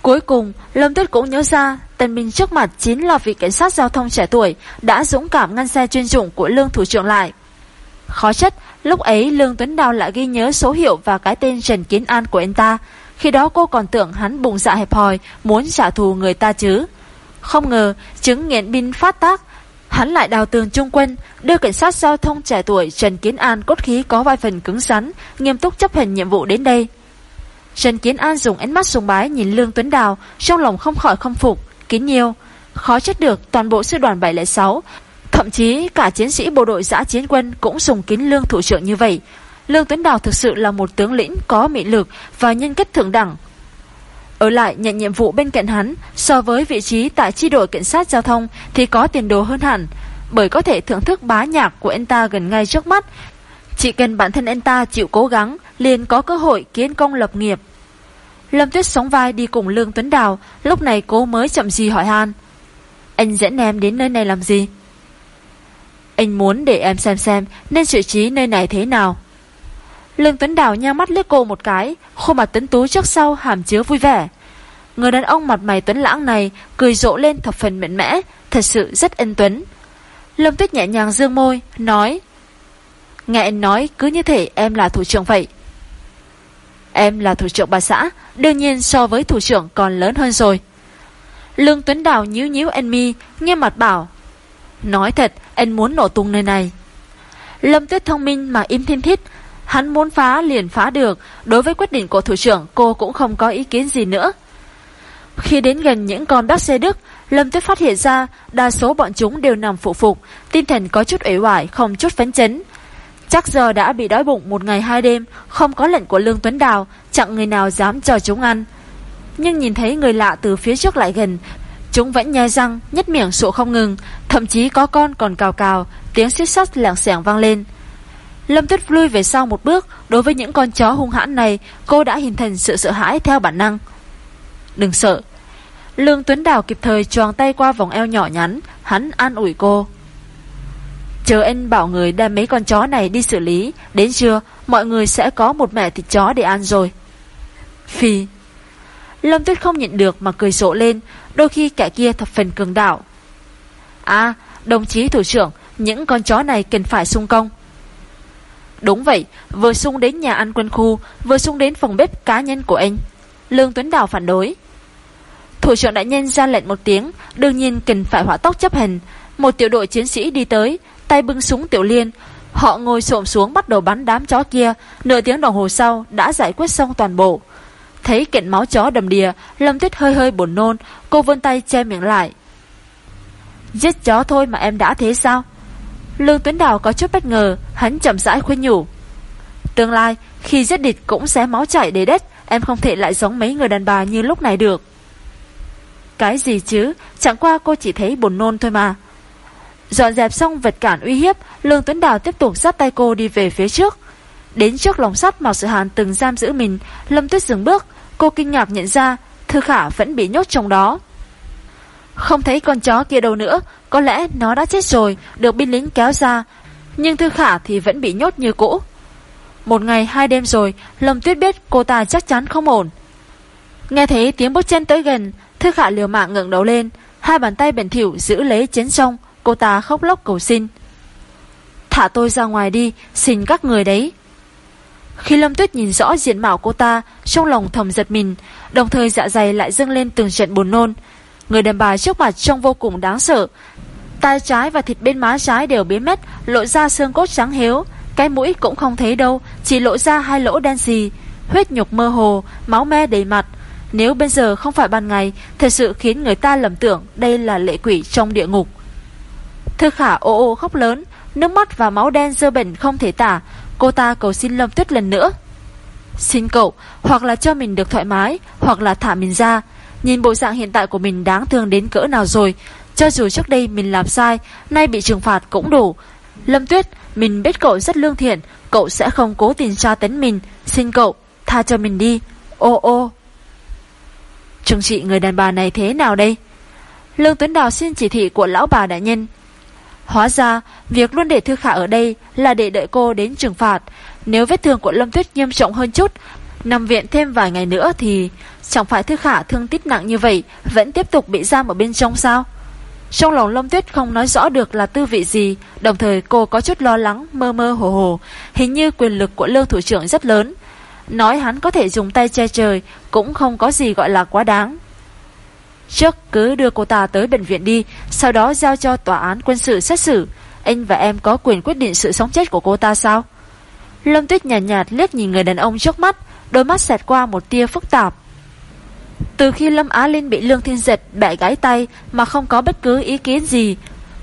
Cuối cùng, Lâm Tuyết cũng nhớ ra, tên binh trước mặt chính là vị cảnh sát giao thông trẻ tuổi đã dũng cảm ngăn xe chuyên dụng của lương thủ trưởng lại. Khó chất, lúc ấy Lương Tuấn Đào lại ghi nhớ số hiệu và cái tên Trần Kiến An của anh ta. Khi đó cô còn tưởng hắn bùng dạ hẹp hòi, muốn trả thù người ta chứ. Không ngờ, chứng nghiện binh phát tác, hắn lại đào tường trung quân, đưa cảnh sát giao thông trẻ tuổi Trần Kiến An cốt khí có vài phần cứng rắn, nghiêm túc chấp hành nhiệm vụ đến đây. Trần Kiến An dùng ánh mắt sùng bái nhìn Lương Tuấn Đào, trong lòng không khỏi không phục, kín nhiều. Khó trách được toàn bộ sư đoàn 706 Thậm chí cả chiến sĩ bộ đội giã chiến quân cũng dùng kín lương thủ trưởng như vậy. Lương Tuấn Đào thực sự là một tướng lĩnh có mị lực và nhân cách thượng đẳng. Ở lại nhận nhiệm vụ bên cạnh hắn, so với vị trí tại chi đội cảnh sát giao thông thì có tiền đồ hơn hẳn, bởi có thể thưởng thức bá nhạc của anh ta gần ngay trước mắt. Chỉ cần bản thân anh ta chịu cố gắng, liền có cơ hội kiến công lập nghiệp. Lâm Tuyết sóng vai đi cùng Lương Tuấn Đào, lúc này cố mới chậm gì hỏi han. Anh dẫn em đến nơi này làm gì? Anh muốn để em xem xem nên sự trí nơi này thế nào. Lương Tuấn Đào nha mắt liếc cô một cái, khuôn mặt tấn tú trước sau hàm chứa vui vẻ. Người đàn ông mặt mày tuấn lãng này cười rộ lên thập phần mạnh mẽ, thật sự rất ân tuấn. Lâm Tuyết nhẹ nhàng dương môi, nói Nghe anh nói cứ như thể em là thủ trưởng vậy. Em là thủ trưởng bà xã, đương nhiên so với thủ trưởng còn lớn hơn rồi. Lương Tuấn Đào nhíu nhíu anh mi, nghe mặt bảo Nói thật, anh muốn nổ tung nơi này. Lâm Tuyết thông minh mà im thiên thiết, hắn muốn phá liền phá được, đối với quyết định của thủ trưởng cô cũng không có ý kiến gì nữa. Khi đến gần những con đắc xe Đức, Lâm Tuyết phát hiện ra đa số bọn chúng đều nằm phụ phục, tinh thần có chút ủy hoài, không chút phấn chấn. Chắc giờ đã bị đói bụng một ngày hai đêm, không có lệnh của Lương Tuấn Đào, chẳng người nào dám cho chúng ăn. Nhưng nhìn thấy người lạ từ phía trước lại gần, Chúng vẫn nhai răng, nhất miệng sụ không ngừng, thậm chí có con còn cào cào, tiếng xích sắt lạng xẻng vang lên. Lâm Tuyết lui về sau một bước, đối với những con chó hung hãn này, cô đã hình thành sự sợ hãi theo bản năng. Đừng sợ. Lương Tuấn Đào kịp thời choàng tay qua vòng eo nhỏ nhắn, hắn an ủi cô. Chờ anh bảo người đem mấy con chó này đi xử lý, đến trưa mọi người sẽ có một mẹ thịt chó để ăn rồi. Phi. Lâm Tuyết không nhịn được mà cười rộ lên, đôi khi kẻ kia thập phần cường đạo. À, đồng chí thủ trưởng, những con chó này cần phải sung công. Đúng vậy, vừa sung đến nhà ăn quân khu, vừa sung đến phòng bếp cá nhân của anh. Lương Tuấn Đào phản đối. Thủ trưởng đại nhân ra lệnh một tiếng, đương nhiên cần phải hỏa tốc chấp hành. Một tiểu đội chiến sĩ đi tới, tay bưng súng tiểu liên. Họ ngồi xổm xuống bắt đầu bắn đám chó kia, nửa tiếng đồng hồ sau đã giải quyết xong toàn bộ. Thấy kiện máu chó đầm đìa, Lâm Tuyết hơi hơi buồn nôn, cô vươn tay che miệng lại. Giết chó thôi mà em đã thế sao? Lương Tuấn Đào có chút bất ngờ, hắn chậm rãi khuyên nhủ. Tương lai, khi giết địch cũng sẽ máu chảy để đất, em không thể lại giống mấy người đàn bà như lúc này được. Cái gì chứ, chẳng qua cô chỉ thấy buồn nôn thôi mà. Dọn dẹp xong vật cản uy hiếp, Lương Tuấn Đào tiếp tục dắt tay cô đi về phía trước. Đến trước lồng sắt mà Sự Hàn từng giam giữ mình, Lâm Tuyết dừng bước, cô kinh ngạc nhận ra Thư Khả vẫn bị nhốt trong đó. Không thấy con chó kia đâu nữa, có lẽ nó đã chết rồi, được binh lính kéo ra, nhưng Thư Khả thì vẫn bị nhốt như cũ. Một ngày hai đêm rồi, Lâm Tuyết biết cô ta chắc chắn không ổn. Nghe thấy tiếng bước chân tới gần, Thư Khả liều mạng ngẩng đầu lên, hai bàn tay bẩn thỉu giữ lấy chén sông, cô ta khóc lóc cầu xin. Thả tôi ra ngoài đi, xin các người đấy. Khi Lâm Tuyết nhìn rõ diện mạo cô ta, trong lòng thầm giật mình, đồng thời dạ dày lại dâng lên từng trận buồn nôn. Người đàn bà trước mặt trông vô cùng đáng sợ. Tai trái và thịt bên má trái đều biến mất, lộ ra xương cốt trắng héo, cái mũi cũng không thấy đâu, chỉ lộ ra hai lỗ đen gì, huyết nhục mơ hồ, máu me đầy mặt. Nếu bây giờ không phải ban ngày, thật sự khiến người ta lầm tưởng đây là lệ quỷ trong địa ngục. Thư khả ô ô khóc lớn, nước mắt và máu đen dơ bẩn không thể tả, Cô ta cầu xin Lâm Tuyết lần nữa Xin cậu Hoặc là cho mình được thoải mái Hoặc là thả mình ra Nhìn bộ dạng hiện tại của mình đáng thương đến cỡ nào rồi Cho dù trước đây mình làm sai Nay bị trừng phạt cũng đủ Lâm Tuyết, mình biết cậu rất lương thiện, cậu sẽ không cố tình tra tấn mình, xin cậu, tha cho mình đi. Ô ô. Trông chị người đàn bà này thế nào đây? Lương Tuấn Đào xin chỉ thị của lão bà đại nhân. Hóa ra, việc luôn để Thư Khả ở đây là để đợi cô đến trừng phạt. Nếu vết thương của Lâm Tuyết nghiêm trọng hơn chút, nằm viện thêm vài ngày nữa thì chẳng phải Thư Khả thương tích nặng như vậy vẫn tiếp tục bị giam ở bên trong sao? Trong lòng Lâm Tuyết không nói rõ được là tư vị gì, đồng thời cô có chút lo lắng, mơ mơ hồ hồ, hình như quyền lực của Lương Thủ trưởng rất lớn. Nói hắn có thể dùng tay che trời cũng không có gì gọi là quá đáng. Trước cứ đưa cô ta tới bệnh viện đi, sau đó giao cho tòa án quân sự xét xử. Anh và em có quyền quyết định sự sống chết của cô ta sao? Lâm Tuyết nhạt, nhạt liếc nhìn người đàn ông trước mắt, đôi mắt xẹt qua một tia phức tạp. Từ khi Lâm Á Linh bị Lương Thiên Giật bẻ gãy tay mà không có bất cứ ý kiến gì,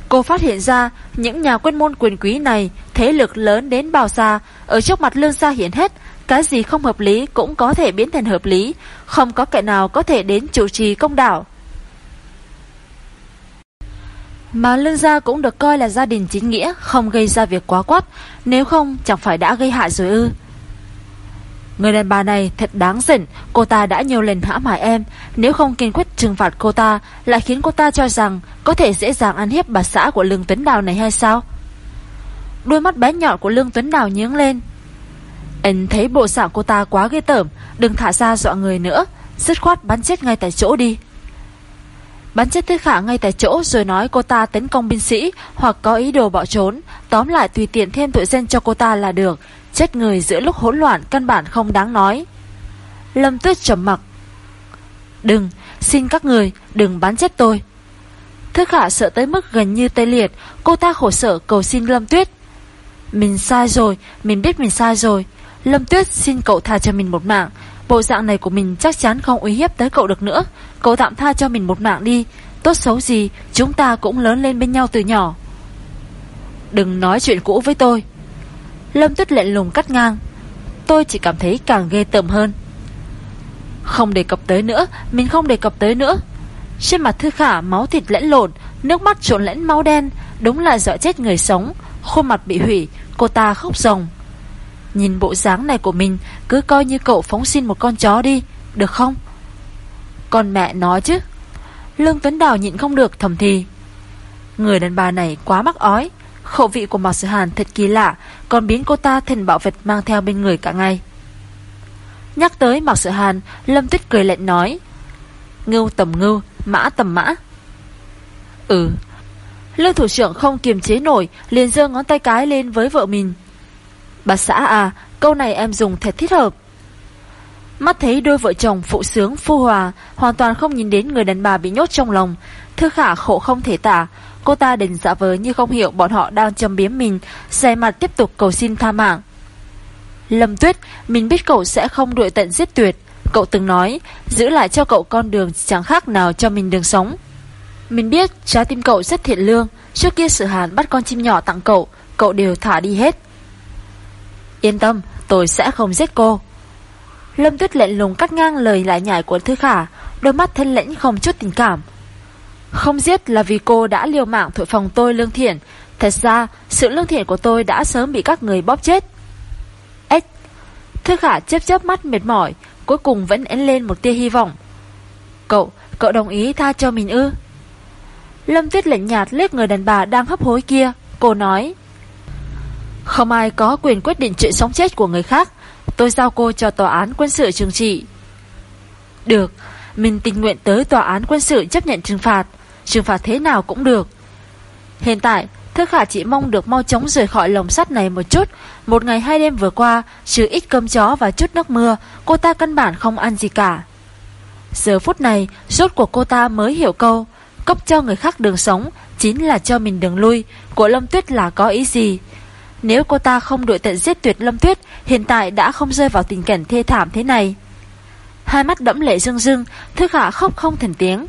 cô phát hiện ra những nhà quân môn quyền quý này thế lực lớn đến bao xa, ở trước mặt Lương gia hiện hết, cái gì không hợp lý cũng có thể biến thành hợp lý, không có kẻ nào có thể đến chủ trì công đạo. Mà Lương gia cũng được coi là gia đình chính nghĩa, không gây ra việc quá quát, nếu không chẳng phải đã gây hại rồi ư. Người đàn bà này thật đáng giận, cô ta đã nhiều lần hãm hại em, nếu không kiên quyết trừng phạt cô ta, lại khiến cô ta cho rằng có thể dễ dàng ăn hiếp bà xã của Lương Tuấn Đào này hay sao? Đôi mắt bé nhọn của Lương Tuấn Đào nhướng lên. Anh thấy bộ dạng cô ta quá ghê tởm, đừng thả ra dọa người nữa, dứt khoát bắn chết ngay tại chỗ đi. Bắn chết Tư Khả ngay tại chỗ rồi nói cô ta tấn công binh sĩ hoặc có ý đồ bỏ trốn, tóm lại tùy tiện thêm tội danh cho cô ta là được, chết người giữa lúc hỗn loạn căn bản không đáng nói. Lâm Tuyết trầm mặc. Đừng, xin các người, đừng bán chết tôi. Thư Khả sợ tới mức gần như tê liệt, cô ta khổ sở cầu xin Lâm Tuyết. Mình sai rồi, mình biết mình sai rồi. Lâm Tuyết xin cậu tha cho mình một mạng, Bộ dạng này của mình chắc chắn không uy hiếp tới cậu được nữa Cậu tạm tha cho mình một mạng đi Tốt xấu gì Chúng ta cũng lớn lên bên nhau từ nhỏ Đừng nói chuyện cũ với tôi Lâm tuyết lệnh lùng cắt ngang. Tôi chỉ cảm thấy càng ghê tởm hơn. Không đề cập tới nữa, Mình không đề cập tới nữa. Trên mặt thư khả, máu thịt lẫn lộn, Nước mắt trộn lẫn máu đen, Đúng là dọa chết người sống. Khuôn mặt bị hủy, Cô ta khóc rồng Nhìn bộ dáng này của mình, Cứ coi như cậu phóng xin một con chó đi, Được không? Con mẹ nói chứ. Lương Tuấn Đào nhịn không được thầm thì. Người đàn bà này quá mắc ói. Khẩu vị của Mạc Sử Hàn thật kỳ lạ Còn biến cô ta thành bạo vật mang theo bên người cả ngày Nhắc tới Mạc Sử Hàn Lâm Tuyết cười lạnh nói Ngưu tầm ngưu Mã tầm mã Ừ Lương thủ trưởng không kiềm chế nổi liền giơ ngón tay cái lên với vợ mình Bà xã à, câu này em dùng thật thích hợp. Mắt thấy đôi vợ chồng phụ sướng phu hòa, hoàn toàn không nhìn đến người đàn bà bị nhốt trong lòng. Thư khả khổ không thể tả, cô ta định giả vờ như không hiểu bọn họ đang châm biếm mình, xe mặt tiếp tục cầu xin tha mạng. Lâm Tuyết, mình biết cậu sẽ không đuổi tận giết tuyệt. Cậu từng nói, giữ lại cho cậu con đường chẳng khác nào cho mình đường sống. Mình biết trái tim cậu rất thiện lương, trước kia sự hàn bắt con chim nhỏ tặng cậu, cậu đều thả đi hết. Yên tâm, tôi sẽ không giết cô. Lâm Tuyết lệnh lùng cắt ngang lời lại nhảy của Thư Khả, đôi mắt thân lĩnh không chút tình cảm. Không giết là vì cô đã liều mạng thổi phòng tôi lương thiện. Thật ra, sự lương thiện của tôi đã sớm bị các người bóp chết. Ếch! Thư Khả chớp chớp mắt mệt mỏi, cuối cùng vẫn én lên một tia hy vọng. Cậu, cậu đồng ý tha cho mình ư? Lâm Tuyết lệnh nhạt liếc người đàn bà đang hấp hối kia. Cô nói... Không ai có quyền quyết định chuyện sống chết của người khác Tôi giao cô cho tòa án quân sự trừng trị Được Mình tình nguyện tới tòa án quân sự chấp nhận trừng phạt Trừng phạt thế nào cũng được. Hiện tại, Thức khả chỉ mong được mau chóng rời khỏi lồng sắt này một chút. Một ngày hai đêm vừa qua, Trừ ít cơm chó và chút nước mưa, Cô ta căn bản không ăn gì cả. Giờ phút này, Rốt của cô ta mới hiểu câu, Cấp cho người khác đường sống Chính là cho mình đường lui, Của Lâm Tuyết là có ý gì? Nếu cô ta không đội tận giết tuyệt Lâm Tuyết, Hiện tại đã không rơi vào tình cảnh thê thảm thế này. Hai mắt đẫm lệ rưng rưng Thư Khả khóc không thành tiếng.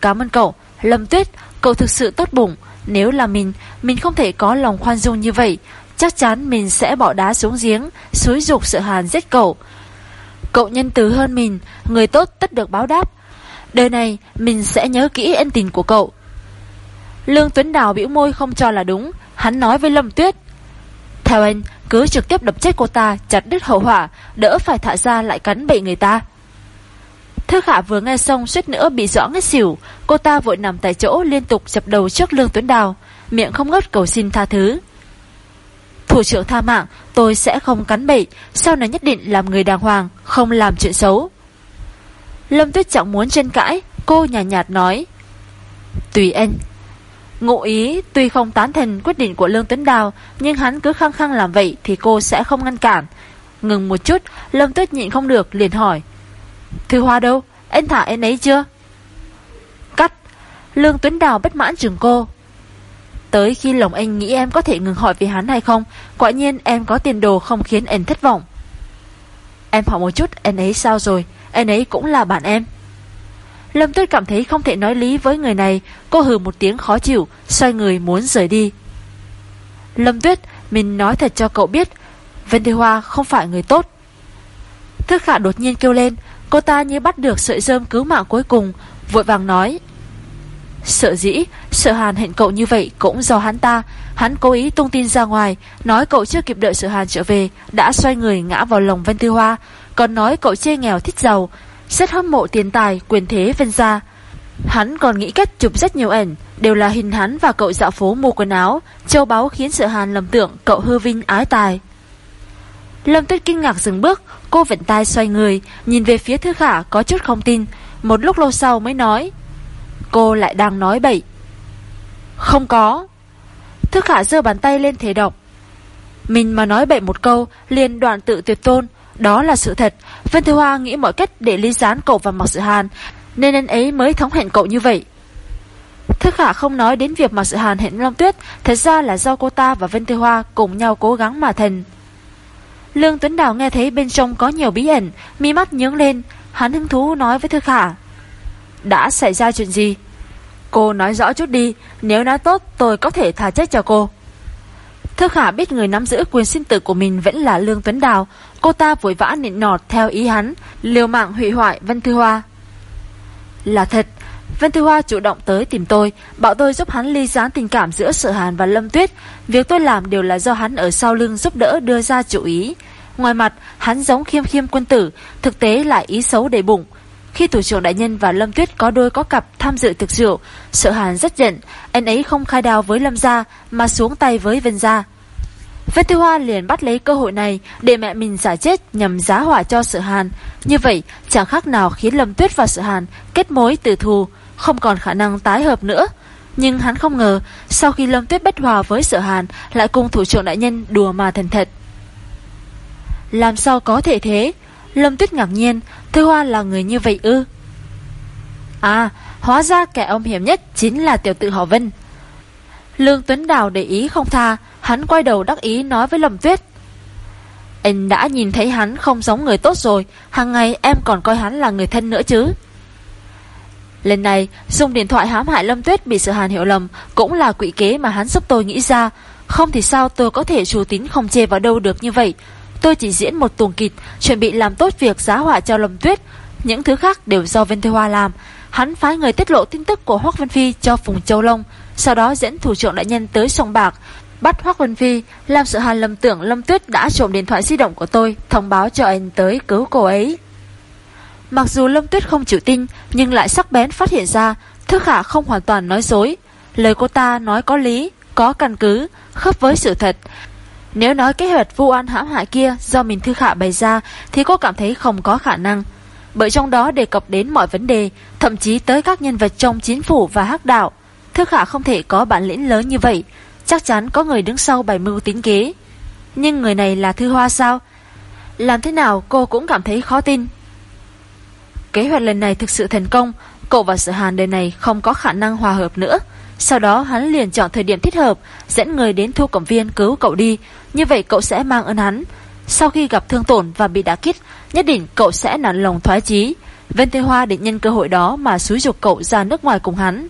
Cảm ơn cậu. Lâm Tuyết Cậu thực sự tốt bụng. Nếu là mình Mình không thể có lòng khoan dung như vậy. Chắc chắn mình sẽ bỏ đá xuống giếng Xúi dục sợ hàn giết cậu. Cậu nhân từ hơn mình Người tốt tất được báo đáp. Đời này mình sẽ nhớ kỹ ân tình của cậu. Lương Tuấn Đào bĩu môi không cho là đúng. Hắn nói với Lâm Tuyết. Theo anh, cứ trực tiếp đập chết cô ta, chặt đứt hậu hỏa, đỡ phải thả ra lại cắn bậy người ta. Thư Khả vừa nghe xong suýt nữa bị rõ ngất xỉu, cô ta vội nằm tại chỗ liên tục dập đầu trước Lương Tuấn Đào, miệng không ngớt cầu xin tha thứ. Thủ trưởng tha mạng, tôi sẽ không cắn bậy, sau này nhất định làm người đàng hoàng, không làm chuyện xấu. Lâm Tuyết chẳng muốn tranh cãi, cô nhạt, nhạt nói. Tùy anh. Ngụ ý tuy không tán thành quyết định của Lương Tuấn Đào, nhưng hắn cứ khăng khăng làm vậy thì cô sẽ không ngăn cản. Ngừng một chút, Lâm Tuyết nhịn không được, liền hỏi. Thư Hoa đâu? Anh thả anh ấy chưa? Cắt. Lương Tuấn Đào bất mãn chừng cô. Tới khi lòng anh nghĩ em có thể ngừng hỏi về hắn hay không, quả nhiên em có tiền đồ không khiến anh thất vọng. Em hỏi một chút, anh ấy sao rồi? Anh ấy cũng là bạn em. Lâm Tuyết cảm thấy không thể nói lý với người này, cô hừ một tiếng khó chịu, xoay người muốn rời đi. Lâm Tuyết, mình nói thật cho cậu biết, Vân Thư Hoa không phải người tốt. Thức khả đột nhiên kêu lên, cô ta như bắt được sợi rơm cứu mạng cuối cùng, vội vàng nói. Sợ dĩ, sợ hàn hẹn cậu như vậy cũng do hắn ta, hắn cố ý tung tin ra ngoài, nói cậu chưa kịp đợi sợ hàn trở về, đã xoay người ngã vào lòng Vân Tư Hoa, còn nói cậu chê nghèo thích giàu, rất hâm mộ tiền tài, quyền thế Vân gia. Hắn còn nghĩ cách chụp rất nhiều ảnh, đều là hình hắn và cậu dạo phố mua quần áo, châu báu khiến sợ hàn lầm tưởng cậu hư vinh ái tài. Lâm Tuyết kinh ngạc dừng bước, cô vịnh tay xoay người, nhìn về phía Thư Khả có chút không tin, một lúc lâu sau mới nói. Cô lại đang nói bậy. Không có. Thư Khả dơ bàn tay lên thế độc Mình mà nói bậy một câu, liền đoạn tự tuyệt tôn, đó là sự thật. Vân Thư Hoa nghĩ mọi cách để ly gián cậu và Mạc Sự Hàn, nên anh ấy mới thống hẹn cậu như vậy. Thức Khả không nói đến việc Mạc Sự Hàn hẹn Long Tuyết, thật ra là do cô ta và Vân Thư Hoa cùng nhau cố gắng mà thành. Lương Tuấn Đào nghe thấy bên trong có nhiều bí ẩn, mi mắt nhướng lên, hắn hứng thú nói với Thư Khả. Đã xảy ra chuyện gì? Cô nói rõ chút đi, nếu nói tốt tôi có thể thả chết cho cô. Thư Khả biết người nắm giữ quyền sinh tử của mình vẫn là Lương Tuấn Đào, cô ta vội vã nịnh nọt theo ý hắn, liều mạng hủy hoại Vân Thư Hoa. Là thật, Vân Thư Hoa chủ động tới tìm tôi, bảo tôi giúp hắn ly gián tình cảm giữa Sở Hàn và Lâm Tuyết. Việc tôi làm đều là do hắn ở sau lưng giúp đỡ đưa ra chủ ý. Ngoài mặt, hắn giống khiêm khiêm quân tử, thực tế lại ý xấu đầy bụng. Khi thủ trưởng đại nhân và Lâm Tuyết có đôi có cặp tham dự thực rượu, Sở Hàn rất giận, anh ấy không khai đào với Lâm gia mà xuống tay với Vân gia. Vân Thư Hoa liền bắt lấy cơ hội này để mẹ mình giả chết nhằm giá hỏa cho Sở Hàn. Như vậy, chẳng khác nào khiến Lâm Tuyết và Sở Hàn kết mối từ thù, không còn khả năng tái hợp nữa. Nhưng hắn không ngờ, sau khi Lâm Tuyết bất hòa với Sở Hàn, lại cùng thủ trưởng đại nhân đùa mà thành thật. Làm sao có thể thế? Lâm Tuyết ngạc nhiên, Thư Hoa là người như vậy ư? À, hóa ra kẻ ông hiểm nhất chính là tiểu tự họ Vân. Lương Tuấn Đào để ý không tha, hắn quay đầu đắc ý nói với Lâm Tuyết. Anh đã nhìn thấy hắn không giống người tốt rồi, hàng ngày em còn coi hắn là người thân nữa chứ. Lần này, dùng điện thoại hãm hại Lâm Tuyết bị sự hàn hiểu lầm cũng là quỷ kế mà hắn giúp tôi nghĩ ra. Không thì sao tôi có thể chủ tín không chê vào đâu được như vậy. Tôi chỉ diễn một tuồng kịch, chuẩn bị làm tốt việc giá họa cho Lâm Tuyết. Những thứ khác đều do Vân Thế Hoa làm. Hắn phái người tiết lộ tin tức của Hoác Vân Phi cho Phùng Châu Long, sau đó dẫn thủ trưởng đại nhân tới sông Bạc, bắt Hoác Vân Phi, làm sự hàn lầm tưởng Lâm Tuyết đã trộm điện thoại di động của tôi, thông báo cho anh tới cứu cô ấy. Mặc dù Lâm Tuyết không chịu tin, nhưng lại sắc bén phát hiện ra, Thức Khả không hoàn toàn nói dối. Lời cô ta nói có lý, có căn cứ, khớp với sự thật. Nếu nói kế hoạch vu oan hãm hại kia do mình Thư Khả bày ra, thì cô cảm thấy không có khả năng. Bởi trong đó đề cập đến mọi vấn đề, thậm chí tới các nhân vật trong chính phủ và hắc đạo. thư Khả không thể có bản lĩnh lớn như vậy, chắc chắn có người đứng sau bài mưu tính kế. Nhưng người này là Thư Hoa sao? Làm thế nào cô cũng cảm thấy khó tin. Kế hoạch lần này thực sự thành công, cậu và sự hàn đời này không có khả năng hòa hợp nữa. Sau đó hắn liền chọn thời điểm thích hợp, dẫn người đến thu cổng viên cứu cậu đi, như vậy cậu sẽ mang ơn hắn. Sau khi gặp thương tổn và bị đá kích, nhất định cậu sẽ nản lòng thoái chí. Vân Tê Hoa định nhân cơ hội đó mà xúi dục cậu ra nước ngoài cùng hắn.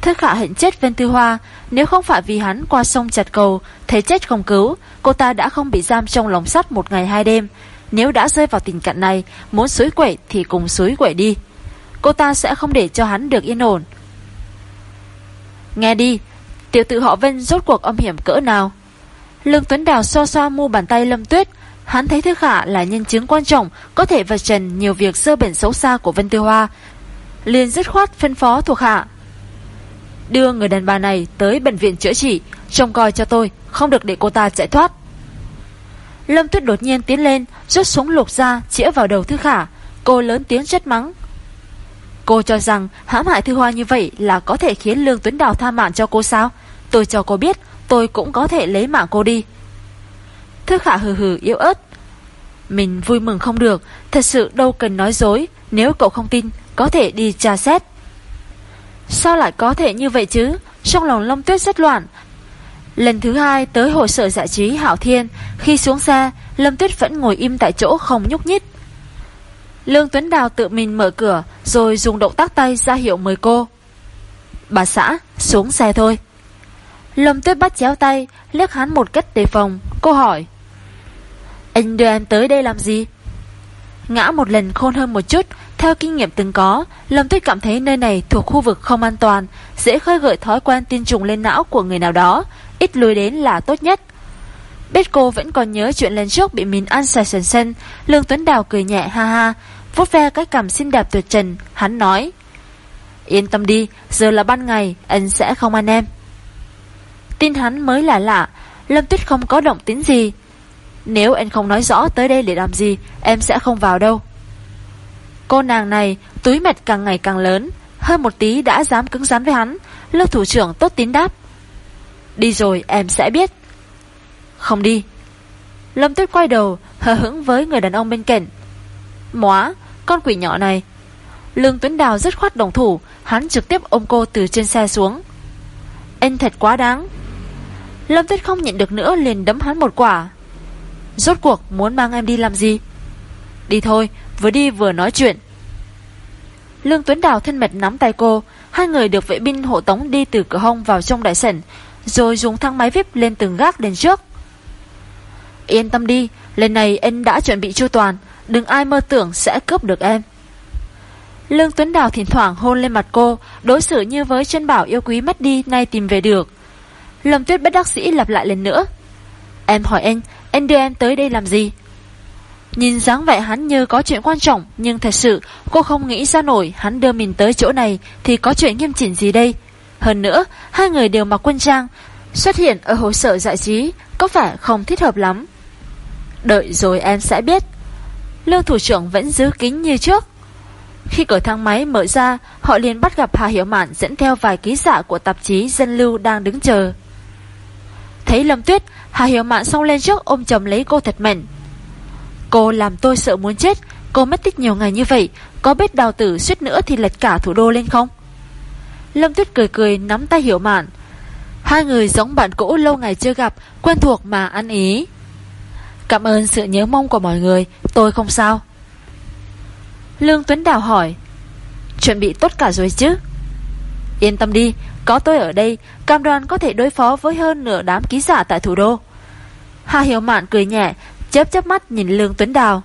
Thất khả hạnh chết Vân Tư Hoa, nếu không phải vì hắn qua sông chặt cầu, thấy chết không cứu, cô ta đã không bị giam trong lồng sắt một ngày hai đêm. Nếu đã rơi vào tình cảnh này, muốn suối quẩy thì cùng suối quẩy đi. Cô ta sẽ không để cho hắn được yên ổn. Nghe đi, Tiểu tử họ Vân rốt cuộc âm hiểm cỡ nào? Lương Tuấn Đào so so mu bàn tay Lâm Tuyết. Hắn thấy Thư Khả là nhân chứng quan trọng Có thể vạch trần nhiều việc sơ bẩn xấu xa của Vân Tư Hoa. Liền dứt khoát phân phó thuộc hạ. Đưa người đàn bà này tới bệnh viện chữa trị Trông coi cho tôi Không được để cô ta chạy thoát. Lâm Tuyết đột nhiên tiến lên Rút súng lục ra, chĩa vào đầu Thư Khả. Cô lớn tiếng chất mắng. Cô cho rằng hãm hại Thư Hoa như vậy Là có thể khiến Lương Tuấn Đào tha mạng cho cô sao? Tôi cho cô biết, Tôi cũng có thể lấy mạng cô đi. Thư Khả hừ hừ yếu ớt. Mình vui mừng không được, Thật sự đâu cần nói dối, Nếu cậu không tin, Có thể đi tra xét. Sao lại có thể như vậy chứ? Trong lòng Long Tuyết rất loạn Lần thứ hai tới hội sở giải trí Hảo Thiên, Khi xuống xe, Lâm Tuyết vẫn ngồi im tại chỗ không nhúc nhích. Lương Tuấn Đào tự mình mở cửa, Rồi dùng động tác tay ra hiệu mời cô. Bà xã, xuống xe thôi. Lâm Tuyết bắt chéo tay, liếc hắn một cách đề phòng, Cô hỏi. Anh đưa em tới đây làm gì? Ngã một lần khôn hơn một chút, Theo kinh nghiệm từng có, Lâm Tuyết cảm thấy nơi này thuộc khu vực không an toàn, Dễ khơi gợi thói quen tin trùng lên não của người nào đó Ít lùi đến là tốt nhất. Biết cô vẫn còn nhớ chuyện lần trước Bị mình ăn sạch sần sân Lương Tuấn Đào cười nhẹ ha ha vuốt ve cái cằm xinh đẹp tuyệt trần Hắn nói Yên tâm đi, giờ là ban ngày Anh sẽ không ăn em. Tin hắn mới là lạ Lâm Tuyết không có động tính gì. Nếu anh không nói rõ tới đây để làm gì Em sẽ không vào đâu. Cô nàng này túi mệt càng ngày càng lớn Hơn một tí đã dám cứng rắn với hắn Lớp thủ trưởng tốt tín đáp Đi rồi, em sẽ biết. Không đi. Lâm Tuyết quay đầu, hờ hững với người đàn ông bên cạnh. Móa, Con quỷ nhỏ này. Lương Tuấn Đào rất khoát đồng thủ, Hắn trực tiếp ôm cô từ trên xe xuống. Anh thật quá đáng. Lâm Tuyết không nhận được nữa, liền đấm hắn một quả. Rốt cuộc, muốn mang em đi làm gì? Đi thôi, Vừa đi vừa nói chuyện. Lương Tuấn Đào thân mật nắm tay cô. Hai người được vệ binh hộ tống đi từ cửa hông vào trong đại sảnh. Rồi dùng thang máy VIP lên từng gác đến trước. Yên tâm đi, Lần này em đã chuẩn bị chu toàn, Đừng ai mơ tưởng sẽ cướp được em. Lương Tuấn Đào thỉnh thoảng hôn lên mặt cô, Đối xử như với chân bảo yêu quý mất đi, Nay tìm về được. Lâm Tuyết bất đắc sĩ lặp lại lần nữa. Em hỏi anh Anh đưa em tới đây làm gì? Nhìn dáng vẻ hắn như có chuyện quan trọng, Nhưng thật sự cô không nghĩ ra nổi Hắn đưa mình tới chỗ này Thì có chuyện nghiêm chỉnh gì đây? Hơn nữa, hai người đều mặc quân trang, Xuất hiện ở hồ sở dạ giải trí Có vẻ không thích hợp lắm. Đợi rồi em sẽ biết. Lương thủ trưởng vẫn giữ kính như trước. Khi cửa thang máy mở ra, Họ liền bắt gặp Hà Hiểu Mạn Dẫn theo vài ký giả của tạp chí Dân Lưu đang đứng chờ. Thấy Lâm Tuyết, Hà Hiểu Mạn xông lên trước ôm chầm lấy cô thật mạnh. Cô làm tôi sợ muốn chết, Cô mất tích nhiều ngày như vậy, Có biết đào tử suýt nữa thì lật cả thủ đô lên không? Lâm Tuyết cười cười nắm tay Hiểu Mạn. Hai người giống bạn cũ lâu ngày chưa gặp, Quen thuộc mà ăn ý. Cảm ơn sự nhớ mong của mọi người, Tôi không sao. Lương Tuấn Đào hỏi, Chuẩn bị tốt cả rồi chứ? Yên tâm đi, Có tôi ở đây, Cam đoan có thể đối phó với hơn nửa đám ký giả tại thủ đô. Hà Hiểu Mạn cười nhẹ, Chớp chớp mắt nhìn Lương Tuấn Đào.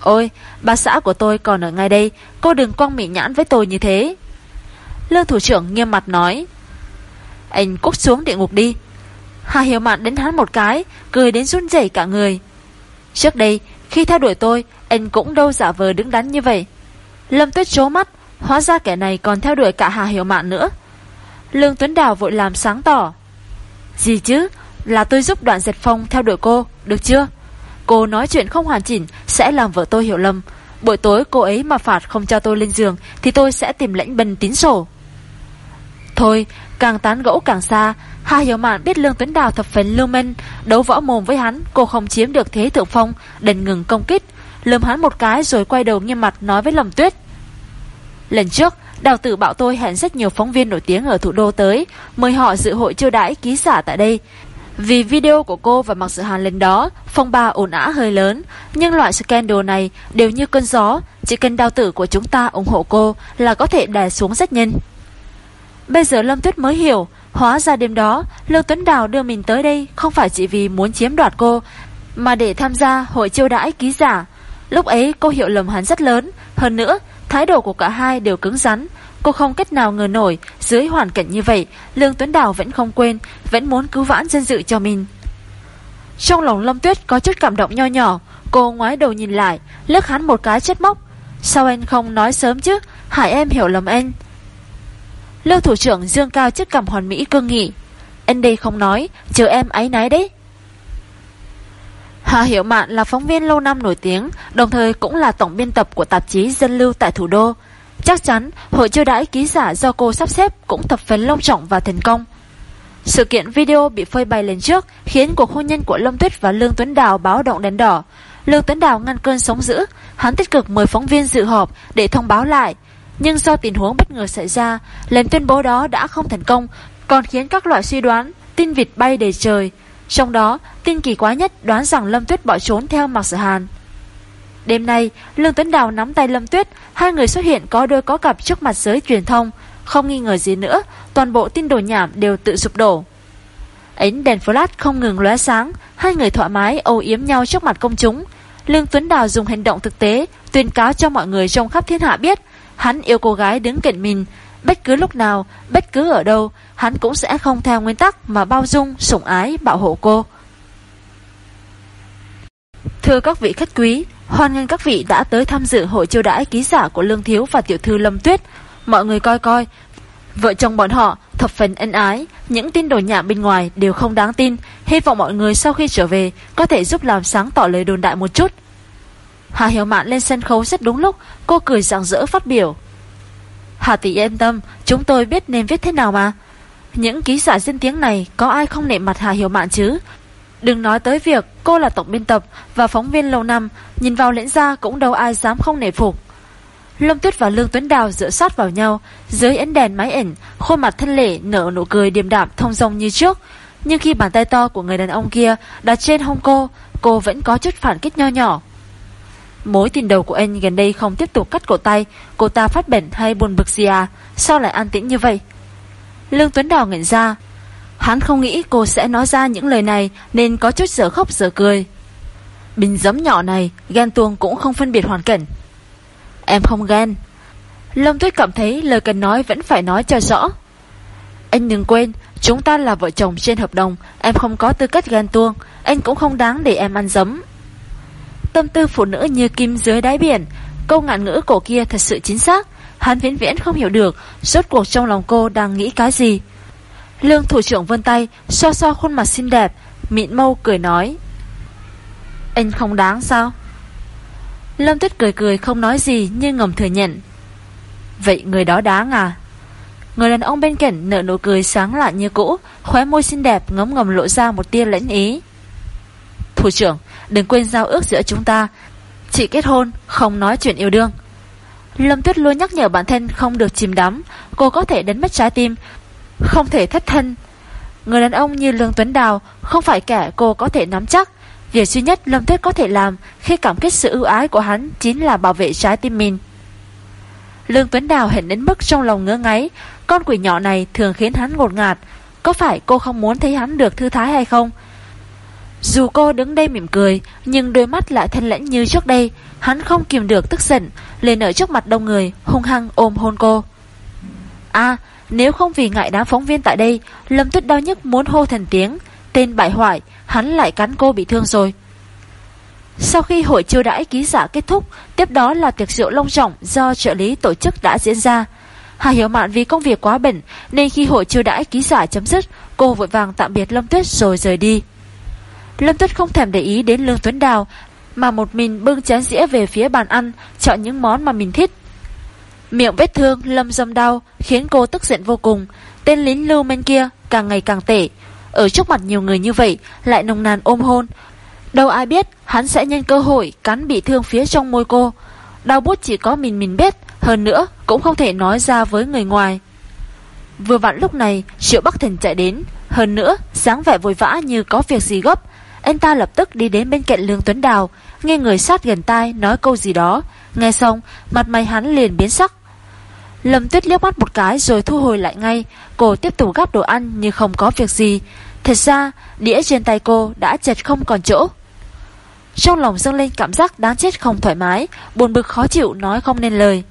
Ôi, Bà xã của tôi còn ở ngay đây, Cô đừng quăng mị nhãn với tôi như thế. Lương thủ trưởng nghiêm mặt nói. Anh cút xuống địa ngục đi. Hà Hiểu Mạn đến hắn một cái, Cười đến run rẩy cả người. Trước đây, khi theo đuổi tôi, Anh cũng đâu giả vờ đứng đắn như vậy. Lâm Tuyết trố mắt, Hóa ra kẻ này còn theo đuổi cả Hà Hiểu Mạn nữa. Lương Tuấn Đào vội làm sáng tỏ. Gì chứ, Là tôi giúp đoạn giật phong theo đuổi cô, Được chưa? Cô nói chuyện không hoàn chỉnh Sẽ làm vợ tôi hiểu lầm. Buổi tối cô ấy mà phạt không cho tôi lên giường Thì tôi sẽ tìm lãnh bần tín sổ. Thôi, càng tán gẫu càng xa, Hà Hiểu Mạn biết Lương Tuấn Đào thập phần lưu minh Đấu võ mồm với hắn, Cô không chiếm được thế thượng phong, Đành ngừng công kích, Lườm hắn một cái rồi quay đầu nghiêm mặt nói với Lâm Tuyết. Lần trước, Đào tử bảo tôi hẹn rất nhiều phóng viên nổi tiếng ở thủ đô tới, Mời họ dự hội chiêu đãi ký giả tại đây. Vì video của cô và Mạc Sự Hàn lần đó, Phong ba ổn ã hơi lớn, Nhưng loại scandal này đều như cơn gió, Chỉ cần đào tử của chúng ta ủng hộ cô Là có thể đè xuống rất nhanh. Bây giờ Lâm Tuyết mới hiểu, Hóa ra đêm đó Lương Tuấn Đào đưa mình tới đây Không phải chỉ vì muốn chiếm đoạt cô, Mà để tham gia hội chiêu đãi ký giả. Lúc ấy, cô hiểu lầm hắn rất lớn. Hơn nữa, Thái độ của cả hai đều cứng rắn. Cô không cách nào ngờ nổi, Dưới hoàn cảnh như vậy, Lương Tuấn Đào vẫn không quên, Vẫn muốn cứu vãn dân dự cho mình. Trong lòng Lâm Tuyết có chút cảm động nho nhỏ, Cô ngoái đầu nhìn lại Lướt hắn một cái chết móc. Sao anh không nói sớm chứ? Hải em hiểu lầm anh. Lưu thủ trưởng dương cao chiếc cằm hoàn mỹ cương nghị Anh đây không nói Chờ em ái nái đấy Hà Hiểu Mạn là phóng viên lâu năm nổi tiếng, đồng thời cũng là tổng biên tập của tạp chí Dân Lưu tại thủ đô. Chắc chắn, hội chiêu đãi ký giả do cô sắp xếp cũng thập phấn long trọng và thành công. Sự kiện video bị phơi bày lên trước khiến cuộc hôn nhân của Lâm Tuyết và Lương Tuấn Đào báo động đèn đỏ. Lương Tuấn Đào ngăn cơn sóng dữ, hắn tích cực mời phóng viên dự họp để thông báo lại. Nhưng do tình huống bất ngờ xảy ra, lần tuyên bố đó đã không thành công, còn khiến các loại suy đoán, tin vịt bay đầy trời. Trong đó, tin kỳ quá nhất đoán rằng Lâm Tuyết bỏ trốn theo Mạc Sở Hàn. Đêm nay, Lương Tuấn Đào nắm tay Lâm Tuyết, hai người xuất hiện có đôi có cặp trước mặt giới truyền thông. Không nghi ngờ gì nữa, toàn bộ tin đồn nhảm đều tự sụp đổ. Ánh đèn flash không ngừng lóe sáng, hai người thoải mái âu yếm nhau trước mặt công chúng. Lương Tuấn Đào dùng hành động thực tế tuyên cáo cho mọi người trong khắp thiên hạ biết hắn yêu cô gái đứng cạnh mình. Bất cứ lúc nào, bất cứ ở đâu, hắn cũng sẽ không theo nguyên tắc mà bao dung, sủng ái, bảo hộ cô. Thưa các vị khách quý, hoan nghênh các vị đã tới tham dự hội chiêu đãi ký giả của Lương Thiếu và tiểu thư Lâm Tuyết. Mọi người coi coi, vợ chồng bọn họ thập phần ân ái, những tin đồn nhảm bên ngoài đều không đáng tin. Hy vọng mọi người sau khi trở về có thể giúp làm sáng tỏ lời đồn đại một chút. Hà Hiểu Mạn lên sân khấu rất đúng lúc, cô cười rạng rỡ phát biểu. Hà tỷ yên tâm, chúng tôi biết nên viết thế nào mà. Những ký giả dân tiếng này có ai không nể mặt Hà Hiểu Mạn chứ? Đừng nói tới việc cô là tổng biên tập và phóng viên lâu năm, nhìn vào lĩnh ra cũng đâu ai dám không nể phục. Lâm Tuyết và Lương Tuấn Đào dựa sát vào nhau, dưới ánh đèn máy ảnh, khuôn mặt thân lệ nở nụ cười điềm đạm thông dong như trước. Nhưng khi bàn tay to của người đàn ông kia đặt trên hông cô, cô vẫn có chút phản kích nho nhỏ. Mối tình đầu của anh gần đây không tiếp tục cắt cổ tay, cô ta phát bệnh hay buồn bực gì à, sao lại an tĩnh như vậy? Lương Tuấn Đào ngẩn ra, Hắn không nghĩ cô sẽ nói ra những lời này nên có chút giờ khóc giờ cười. Bình giấm nhỏ này, ghen tuông cũng không phân biệt hoàn cảnh. Em không ghen. Lâm Tuyết cảm thấy lời cần nói vẫn phải nói cho rõ. Anh đừng quên, chúng ta là vợ chồng trên hợp đồng, em không có tư cách ghen tuông, anh cũng không đáng để em ăn giấm. Tâm tư phụ nữ như kim dưới đáy biển, câu ngạn ngữ cổ kia thật sự chính xác. Hắn viễn viễn không hiểu được, rốt cuộc trong lòng cô đang nghĩ cái gì. Lương thủ trưởng vươn tay So so khuôn mặt xinh đẹp Mịn mâu cười nói. Anh không đáng sao? Lâm Tuyết cười cười không nói gì Nhưng ngầm thừa nhận. Vậy người đó đáng à? Người đàn ông bên cạnh nở nụ cười sáng lạ như cũ Khóe môi xinh đẹp ngấm ngầm lộ ra một tia lãnh ý. Thủ trưởng Đừng quên giao ước giữa chúng ta Chỉ kết hôn không nói chuyện yêu đương Lâm Tuyết luôn nhắc nhở bản thân không được chìm đắm Cô có thể đánh mất trái tim không thể thất thân. Người đàn ông như Lương Tuấn Đào không phải kẻ cô có thể nắm chắc. Việc duy nhất Lâm Tuyết có thể làm khi cảm kích sự ưu ái của hắn chính là bảo vệ trái tim mình. Lương Tuấn Đào hẹn đến mức trong lòng ngứa ngáy, con quỷ nhỏ này thường khiến hắn ngột ngạt. Có phải cô không muốn thấy hắn được thư thái hay không? Dù cô đứng đây mỉm cười, nhưng đôi mắt lại thân lãnh như trước đây, hắn không kìm được tức giận, lên ở trước mặt đông người, hung hăng ôm hôn cô. À, nếu không vì ngại đám phóng viên tại đây, Lâm Tuyết đau nhức muốn hô thần tiếng. Tên bại hoại, hắn lại cắn cô bị thương rồi. Sau khi hội chiêu đãi ký giả kết thúc, tiếp đó là tiệc rượu long trọng do trợ lý tổ chức đã diễn ra. Hà Hiểu Mạn vì công việc quá bận nên khi hội chiêu đãi ký giả chấm dứt, cô vội vàng tạm biệt Lâm Tuyết rồi rời đi. Lâm Tuyết không thèm để ý đến Lương Tuấn Đào, mà một mình bưng chén dĩa về phía bàn ăn, chọn những món mà mình thích. Miệng vết thương lâm dâm đau khiến cô tức giận vô cùng. Tên lính lưu men kia càng ngày càng tệ. Ở trước mặt nhiều người như vậy lại nồng nàn ôm hôn. Đâu ai biết hắn sẽ nhân cơ hội cắn bị thương phía trong môi cô. Đau bút chỉ có mình mình biết, hơn nữa cũng không thể nói ra với người ngoài. Vừa vặn lúc này Triệu Bắc Thần chạy đến Hơn nữa dáng vẻ vội vã như có việc gì gấp anh ta lập tức đi đến bên cạnh Lương Tuấn Đào Nghe người sát gần tai nói câu gì đó Nghe xong mặt mày hắn liền biến sắc Lâm Tuyết liếc mắt một cái rồi thu hồi lại ngay. Cô tiếp tục gắp đồ ăn như không có việc gì. Thật ra, đĩa trên tay cô đã chật không còn chỗ. Trong lòng dâng lên cảm giác đáng chết không thoải mái, buồn bực khó chịu nói không nên lời.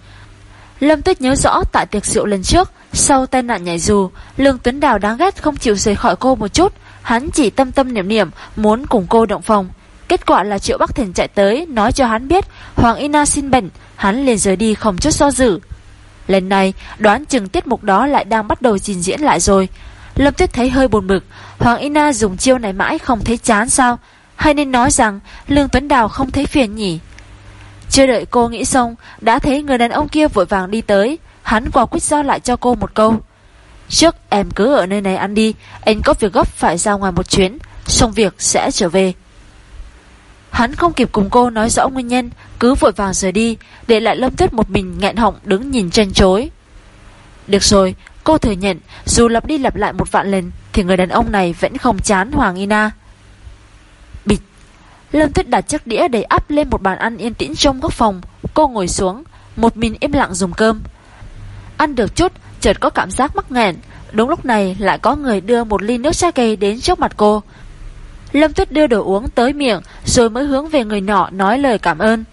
Lâm Tuyết nhớ rõ tại tiệc rượu lần trước, sau tai nạn nhảy dù, Lương Tuấn Đào đáng ghét không chịu rời khỏi cô một chút, hắn chỉ tâm tâm niệm niệm muốn cùng cô động phòng. Kết quả là Triệu Bắc Thần chạy tới nói cho hắn biết Hoàng Ina xin bệnh, hắn liền rời đi không chút do dự. Lần này, đoán chừng tiết mục đó lại đang bắt đầu trình diễn lại rồi. Lâm Tuyết thấy hơi buồn bực, Hoàng Ina dùng chiêu này mãi không thấy chán sao? Hay nên nói rằng Lương Tuấn Đào không thấy phiền nhỉ? Chưa đợi cô nghĩ xong, đã thấy người đàn ông kia vội vàng đi tới, hắn quả quyết giao lại cho cô một câu. Trước em cứ ở nơi này ăn đi, anh có việc gấp phải ra ngoài một chuyến, xong việc sẽ trở về. Hắn không kịp cùng cô nói rõ nguyên nhân, cứ vội vàng rời đi, để lại Lâm Tuyết một mình nghẹn họng đứng nhìn tranh chối. Được rồi, cô thừa nhận, dù lặp đi lặp lại một vạn lần, thì người đàn ông này vẫn không chán Hoàng Ina. Bịch, Lâm Tuyết đặt chiếc đĩa đầy áp lên một bàn ăn yên tĩnh trong góc phòng, cô ngồi xuống, một mình im lặng dùng cơm. Ăn được chút, chợt có cảm giác mắc nghẹn, đúng lúc này lại có người đưa một ly nước trái cây đến trước mặt cô, Lâm Tuyết đưa đồ uống tới miệng Rồi mới hướng về người nọ nói lời cảm ơn.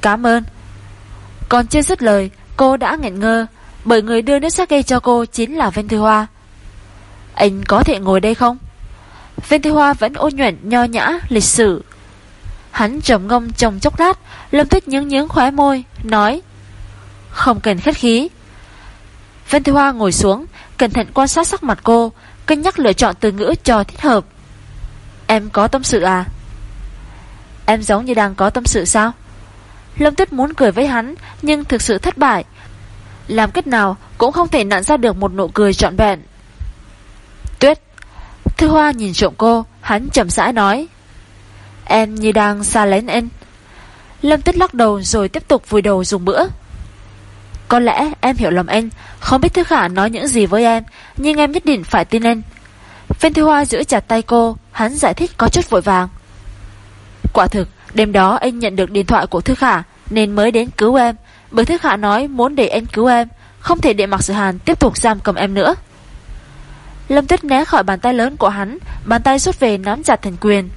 Cảm ơn. Còn chưa dứt lời Cô đã nghẹn ngơ Bởi người đưa nước sake cho cô chính là Vân Thư Hoa. Anh có thể ngồi đây không? Vân Thư Hoa vẫn ôn nhuận nho nhã, lịch sử Hắn trầm ngông trong chốc lát Lâm Tuyết nhướng nhướng khóe môi Nói Không cần khách khí Vân Thư Hoa ngồi xuống, Cẩn thận quan sát sắc mặt cô, Cân nhắc lựa chọn từ ngữ cho thích hợp. Em có tâm sự à? Em giống như đang có tâm sự sao? Lâm Tuyết muốn cười với hắn, Nhưng thực sự thất bại. Làm cách nào cũng không thể nặn ra được Một nụ cười trọn vẹn. Tuyết, Thư Hoa nhìn trộm cô, Hắn chậm rãi nói, Em như đang xa lén em. Lâm Tuyết lắc đầu rồi tiếp tục vùi đầu dùng bữa. Có lẽ em hiểu lầm anh, Không biết Thư Khả nói những gì với em, Nhưng em nhất định phải tin anh. Viên Thư Hoa giữ chặt tay cô, Hắn giải thích có chút vội vàng. Quả thực, đêm đó anh nhận được điện thoại của Thư Khả, Nên mới đến cứu em. Bởi Thư Khả nói muốn để anh cứu em, Không thể để Mạc Sự Hàn tiếp tục giam cầm em nữa. Lâm Tuyết né khỏi bàn tay lớn của hắn, Bàn tay rút về nắm chặt thành quyền.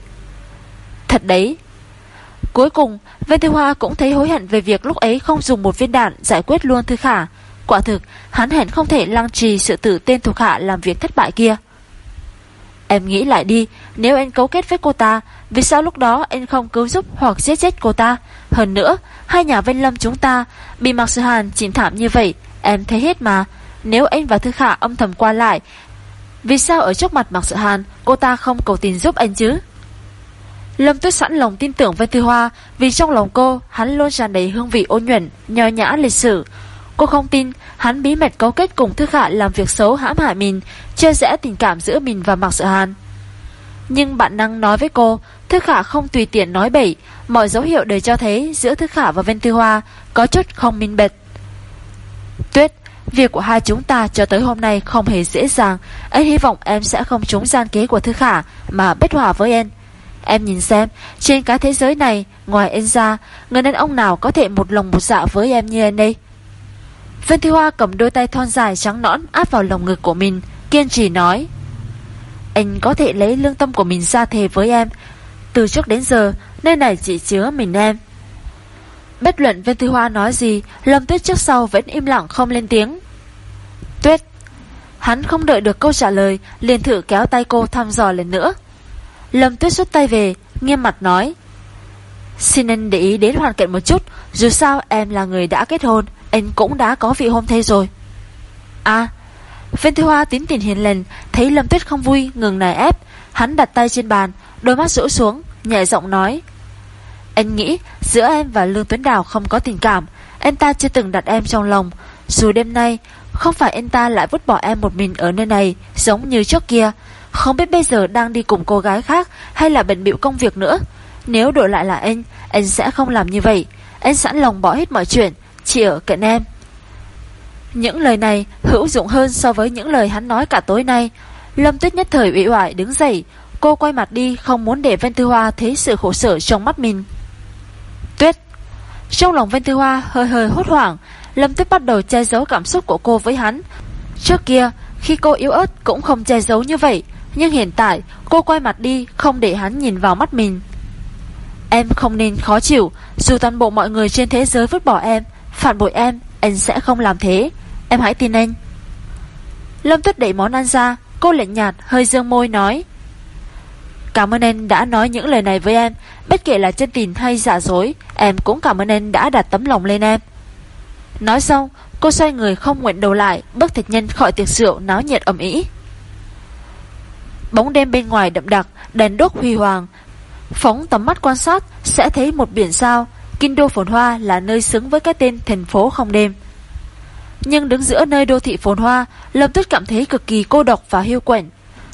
Thật đấy Cuối cùng Vân Thư Hoa cũng thấy hối hận về việc lúc ấy không dùng một viên đạn giải quyết luôn Thư Khả Quả thực hắn hẹn không thể lăng trì sự tử tên thuộc hạ làm việc thất bại kia Em nghĩ lại đi, nếu anh cấu kết với cô ta, vì sao lúc đó anh không cứu giúp hoặc giết chết cô ta? Hơn nữa, hai nhà Vân Lâm chúng ta bị Mạc Sư Hàn chìm thảm như vậy, em thấy hết mà. Nếu anh và Thư Khả âm thầm qua lại, vì sao ở trước mặt Mạc Sự Hàn cô ta không cầu tình giúp anh chứ? Lâm Tuyết sẵn lòng tin tưởng với Thư Hoa vì trong lòng cô hắn luôn tràn đầy hương vị ôn nhuận, nho nhã lịch sử. Cô không tin hắn bí mật cấu kết cùng Thư Khả làm việc xấu hãm hại mình, chia rẽ tình cảm giữa mình và Mạc Sự Hàn. Nhưng bạn năng nói với cô, Thư Khả không tùy tiện nói bậy, mọi dấu hiệu đều cho thấy giữa Thư Khả và Vân Tư Hoa có chút không minh bạch. Tuyết, việc của hai chúng ta cho tới hôm nay không hề dễ dàng, anh hy vọng em sẽ không trúng gian kế của Thư Khả mà bất hòa với em. Em nhìn xem, trên cái thế giới này, ngoài Enza ra, người đàn ông nào có thể một lòng một dạ với em như anh đây? Vân Thi Hoa cầm đôi tay thon dài trắng nõn áp vào lồng ngực của mình, kiên trì nói. Anh có thể lấy lương tâm của mình ra thề với em. Từ trước đến giờ, nơi này chỉ chứa mình em. Bất luận Vân Thi Hoa nói gì, Lâm Tuyết trước sau vẫn im lặng không lên tiếng. Tuyết. Hắn không đợi được câu trả lời, liền thử kéo tay cô thăm dò lần nữa. Lâm Tuyết rút tay về, nghiêm mặt nói. Xin anh để ý đến hoàn cảnh một chút, dù sao em là người đã kết hôn, anh cũng đã có vị hôn thê rồi À Viên Thư Hoa tín tiền hiền lành Thấy Lâm Tuyết không vui ngừng nài ép Hắn đặt tay trên bàn Đôi mắt rũ xuống Nhẹ giọng nói Anh nghĩ giữa em và Lương Tuấn Đào không có tình cảm Anh ta chưa từng đặt em trong lòng Dù đêm nay Không phải anh ta lại vứt bỏ em một mình ở nơi này Giống như trước kia không biết bây giờ đang đi cùng cô gái khác Hay là bận bịu công việc nữa Nếu đổi lại là anh Anh sẽ không làm như vậy Anh sẵn lòng bỏ hết mọi chuyện chỉ ở cạnh em. Những lời này hữu dụng hơn so với những lời hắn nói cả tối nay. Lâm Tuyết nhất thời ủy hoại đứng dậy, cô quay mặt đi không muốn để Vân Tư Hoa thấy sự khổ sở trong mắt mình. Tuyết Trong lòng Vân Tư Hoa hơi hơi hốt hoảng, Lâm Tuyết bắt đầu che giấu cảm xúc của cô với hắn. Trước kia, khi cô yếu ớt cũng không che giấu như vậy, nhưng hiện tại cô quay mặt đi không để hắn nhìn vào mắt mình. Em không nên khó chịu, dù toàn bộ mọi người trên thế giới vứt bỏ em, Phản bội em Anh sẽ không làm thế. Em hãy tin anh. Lâm Tuyết đẩy món ăn ra Cô lạnh nhạt hơi dương môi nói Cảm ơn anh đã nói những lời này với em Bất kể là chân tình hay giả dối Em cũng cảm ơn anh đã đặt tấm lòng lên em. Nói xong Cô xoay người không nguyện đầu lại Bước thật nhân khỏi tiệc rượu náo nhiệt ẩm ý Bóng đêm bên ngoài đậm đặc, Đèn đốt huy hoàng. Phóng tầm mắt quan sát, Sẽ thấy một biển sao. Kinh đô phồn hoa là nơi xứng với cái tên thành phố không đêm. Nhưng đứng giữa nơi đô thị phồn hoa, Lâm Tuyết cảm thấy cực kỳ cô độc và hiu quạnh.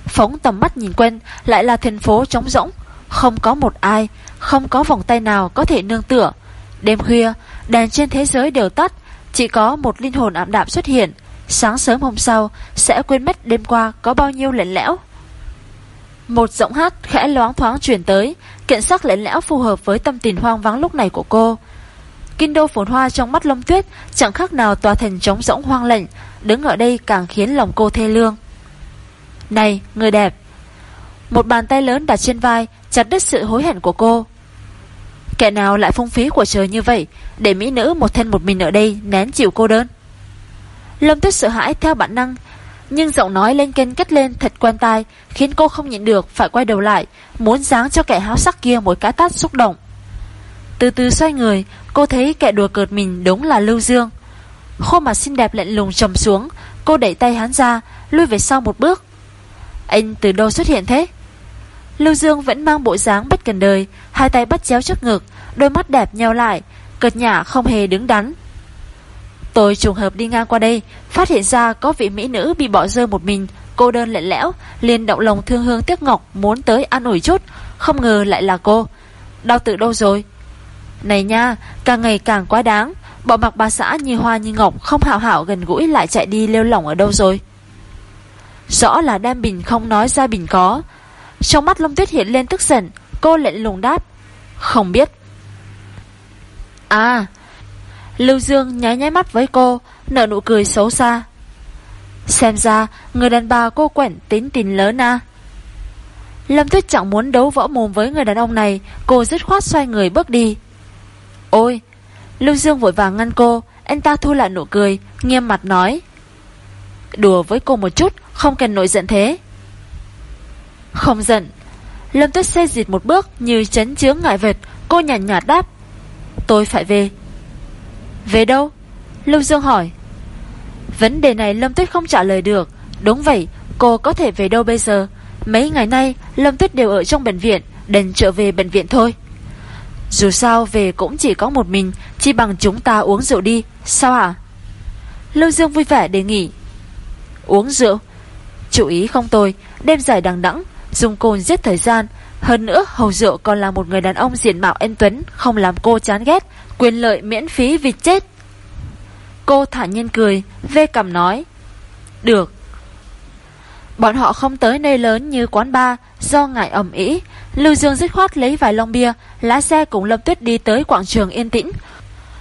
Phóng tầm mắt nhìn quanh Lại là thành phố trống rỗng. Không có một ai, Không có vòng tay nào có thể nương tựa. Đêm khuya, Đèn trên thế giới đều tắt, Chỉ có một linh hồn ảm đạm xuất hiện. Sáng sớm hôm sau, Sẽ quên mất đêm qua có bao nhiêu lạnh lẽo. Một giọng hát khẽ loáng thoáng chuyển tới Kiện sắc lạnh lẽo phù hợp với tâm tình hoang vắng lúc này của cô. Kinh đô phồn hoa trong mắt lông tuyết Chẳng khác nào tòa thành trống rỗng hoang lạnh Đứng ở đây càng khiến lòng cô thê lương. Này, người đẹp! Một bàn tay lớn đặt trên vai Chặt đứt sự hối hận của cô. Kẻ nào lại phung phí của trời như vậy Để mỹ nữ một thân một mình ở đây Nén chịu cô đơn? Lâm tuyết sợ hãi theo bản năng nhưng giọng nói lên kênh kết lên thật quen tai, Khiến cô không nhịn được, phải quay đầu lại, Muốn giáng cho kẻ háo sắc kia một cái tát xúc động. Từ từ xoay người, Cô thấy kẻ đùa cợt mình đúng là Lưu Dương. Khuôn mặt xinh đẹp lạnh lùng trầm xuống, Cô đẩy tay hắn ra, Lui về sau một bước. Anh từ đâu xuất hiện thế? Lưu Dương vẫn mang bộ dáng bất cần đời, Hai tay bắt chéo trước ngực, Đôi mắt đẹp nhau lại, cợt nhả không hề đứng đắn. Tôi trùng hợp đi ngang qua đây, Phát hiện ra có vị mỹ nữ bị bỏ rơi một mình. Cô đơn lạnh lẽo, liền động lòng thương hương tiếc ngọc Muốn tới ăn ủi chút. Không ngờ lại là cô. Đau tự đâu rồi? Này nha, càng ngày càng quá đáng. Bỏ mặc bà xã như hoa như ngọc Không hảo hảo gần gũi lại chạy đi lêu lỏng ở đâu rồi? Rõ là đem bình không nói ra bình có. Trong mắt Lâm Tuyết hiện lên tức giận, Cô lệnh lùng đáp. Không biết. À Lưu Dương nháy nháy mắt với cô Nở nụ cười xấu xa. Xem ra người đàn bà cô quẩn tính tình lớn à. Lâm Tuyết chẳng muốn đấu võ mồm với người đàn ông này Cô dứt khoát xoay người bước đi. Ôi Lưu Dương vội vàng ngăn cô Anh ta thu lại nụ cười Nghiêm mặt nói. Đùa với cô một chút Không cần nổi giận thế. Không giận. Lâm tuyết xe dịt một bước như chấn chướng ngại vật Cô nhàn nhạt, nhạt đáp. Tôi phải về về đâu? Lưu Dương hỏi. Vấn đề này Lâm Tuyết không trả lời được. Đúng vậy, cô có thể về đâu bây giờ? Mấy ngày nay Lâm Tuyết đều ở trong bệnh viện Đành trở về bệnh viện thôi. Dù sao về cũng chỉ có một mình Chỉ bằng chúng ta uống rượu đi. Sao hả Lưu Dương vui vẻ đề nghị. Uống rượu? Chú ý không tôi Đêm dài đằng đẵng Dùng cồn giết thời gian. Hơn nữa Hầu Rượu còn là một người đàn ông diện mạo anh Tuấn Không làm cô chán ghét. Quyền lợi miễn phí vì chết. Cô thả nhiên cười Vê cầm nói Được. Bọn họ không tới nơi lớn như quán bar Do ngại ẩm ý Lưu Dương dứt khoát lấy vài lon bia Lái xe cùng Lâm Tuyết đi tới quảng trường yên tĩnh.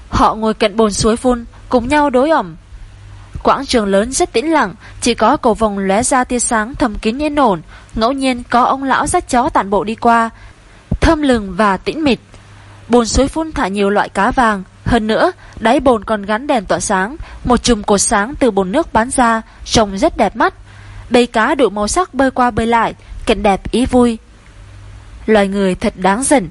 Họ ngồi cạnh bồn suối phun Cùng nhau đối ẩm. Quảng trường lớn rất tĩnh lặng, chỉ có cầu vòng lóe ra tia sáng thầm kín yên ổn, ngẫu nhiên có ông lão dắt chó tản bộ đi qua, thơm lừng và tĩnh mịch. Bồn suối phun thả nhiều loại cá vàng, hơn nữa, đáy bồn còn gắn đèn tỏa sáng, một chùm cột sáng từ bồn nước bắn ra, trông rất đẹp mắt. Bầy cá đủ màu sắc bơi qua bơi lại, cảnh đẹp ý vui. Loài người thật đáng giận,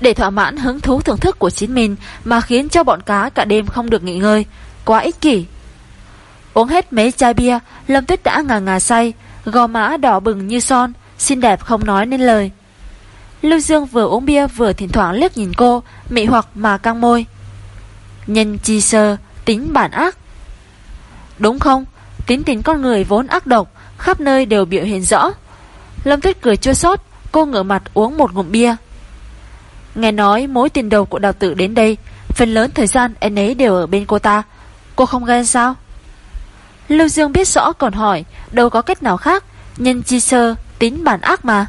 để thỏa mãn hứng thú thưởng thức của chính mình mà khiến cho bọn cá cả đêm không được nghỉ ngơi. Quá ích kỷ. Uống hết mấy chai bia, Lâm Tuyết đã ngà ngà say, gò má đỏ bừng như son, xinh đẹp không nói nên lời. Lưu Dương vừa uống bia vừa thỉnh thoảng liếc nhìn cô, mị hoặc mà căng môi. Nhân chi sơ, tính bản ác. Đúng không? Tính tình con người vốn ác độc, khắp nơi đều biểu hiện rõ. Lâm Tuyết cười chua xót, cô ngửa mặt uống một ngụm bia. Nghe nói mối tiền đầu của đào tử đến đây, phần lớn thời gian anh ấy đều ở bên cô ta. Cô không ghen sao? Lưu Dương biết rõ còn hỏi Đâu có cách nào khác Nhân chi sơ tính bản ác mà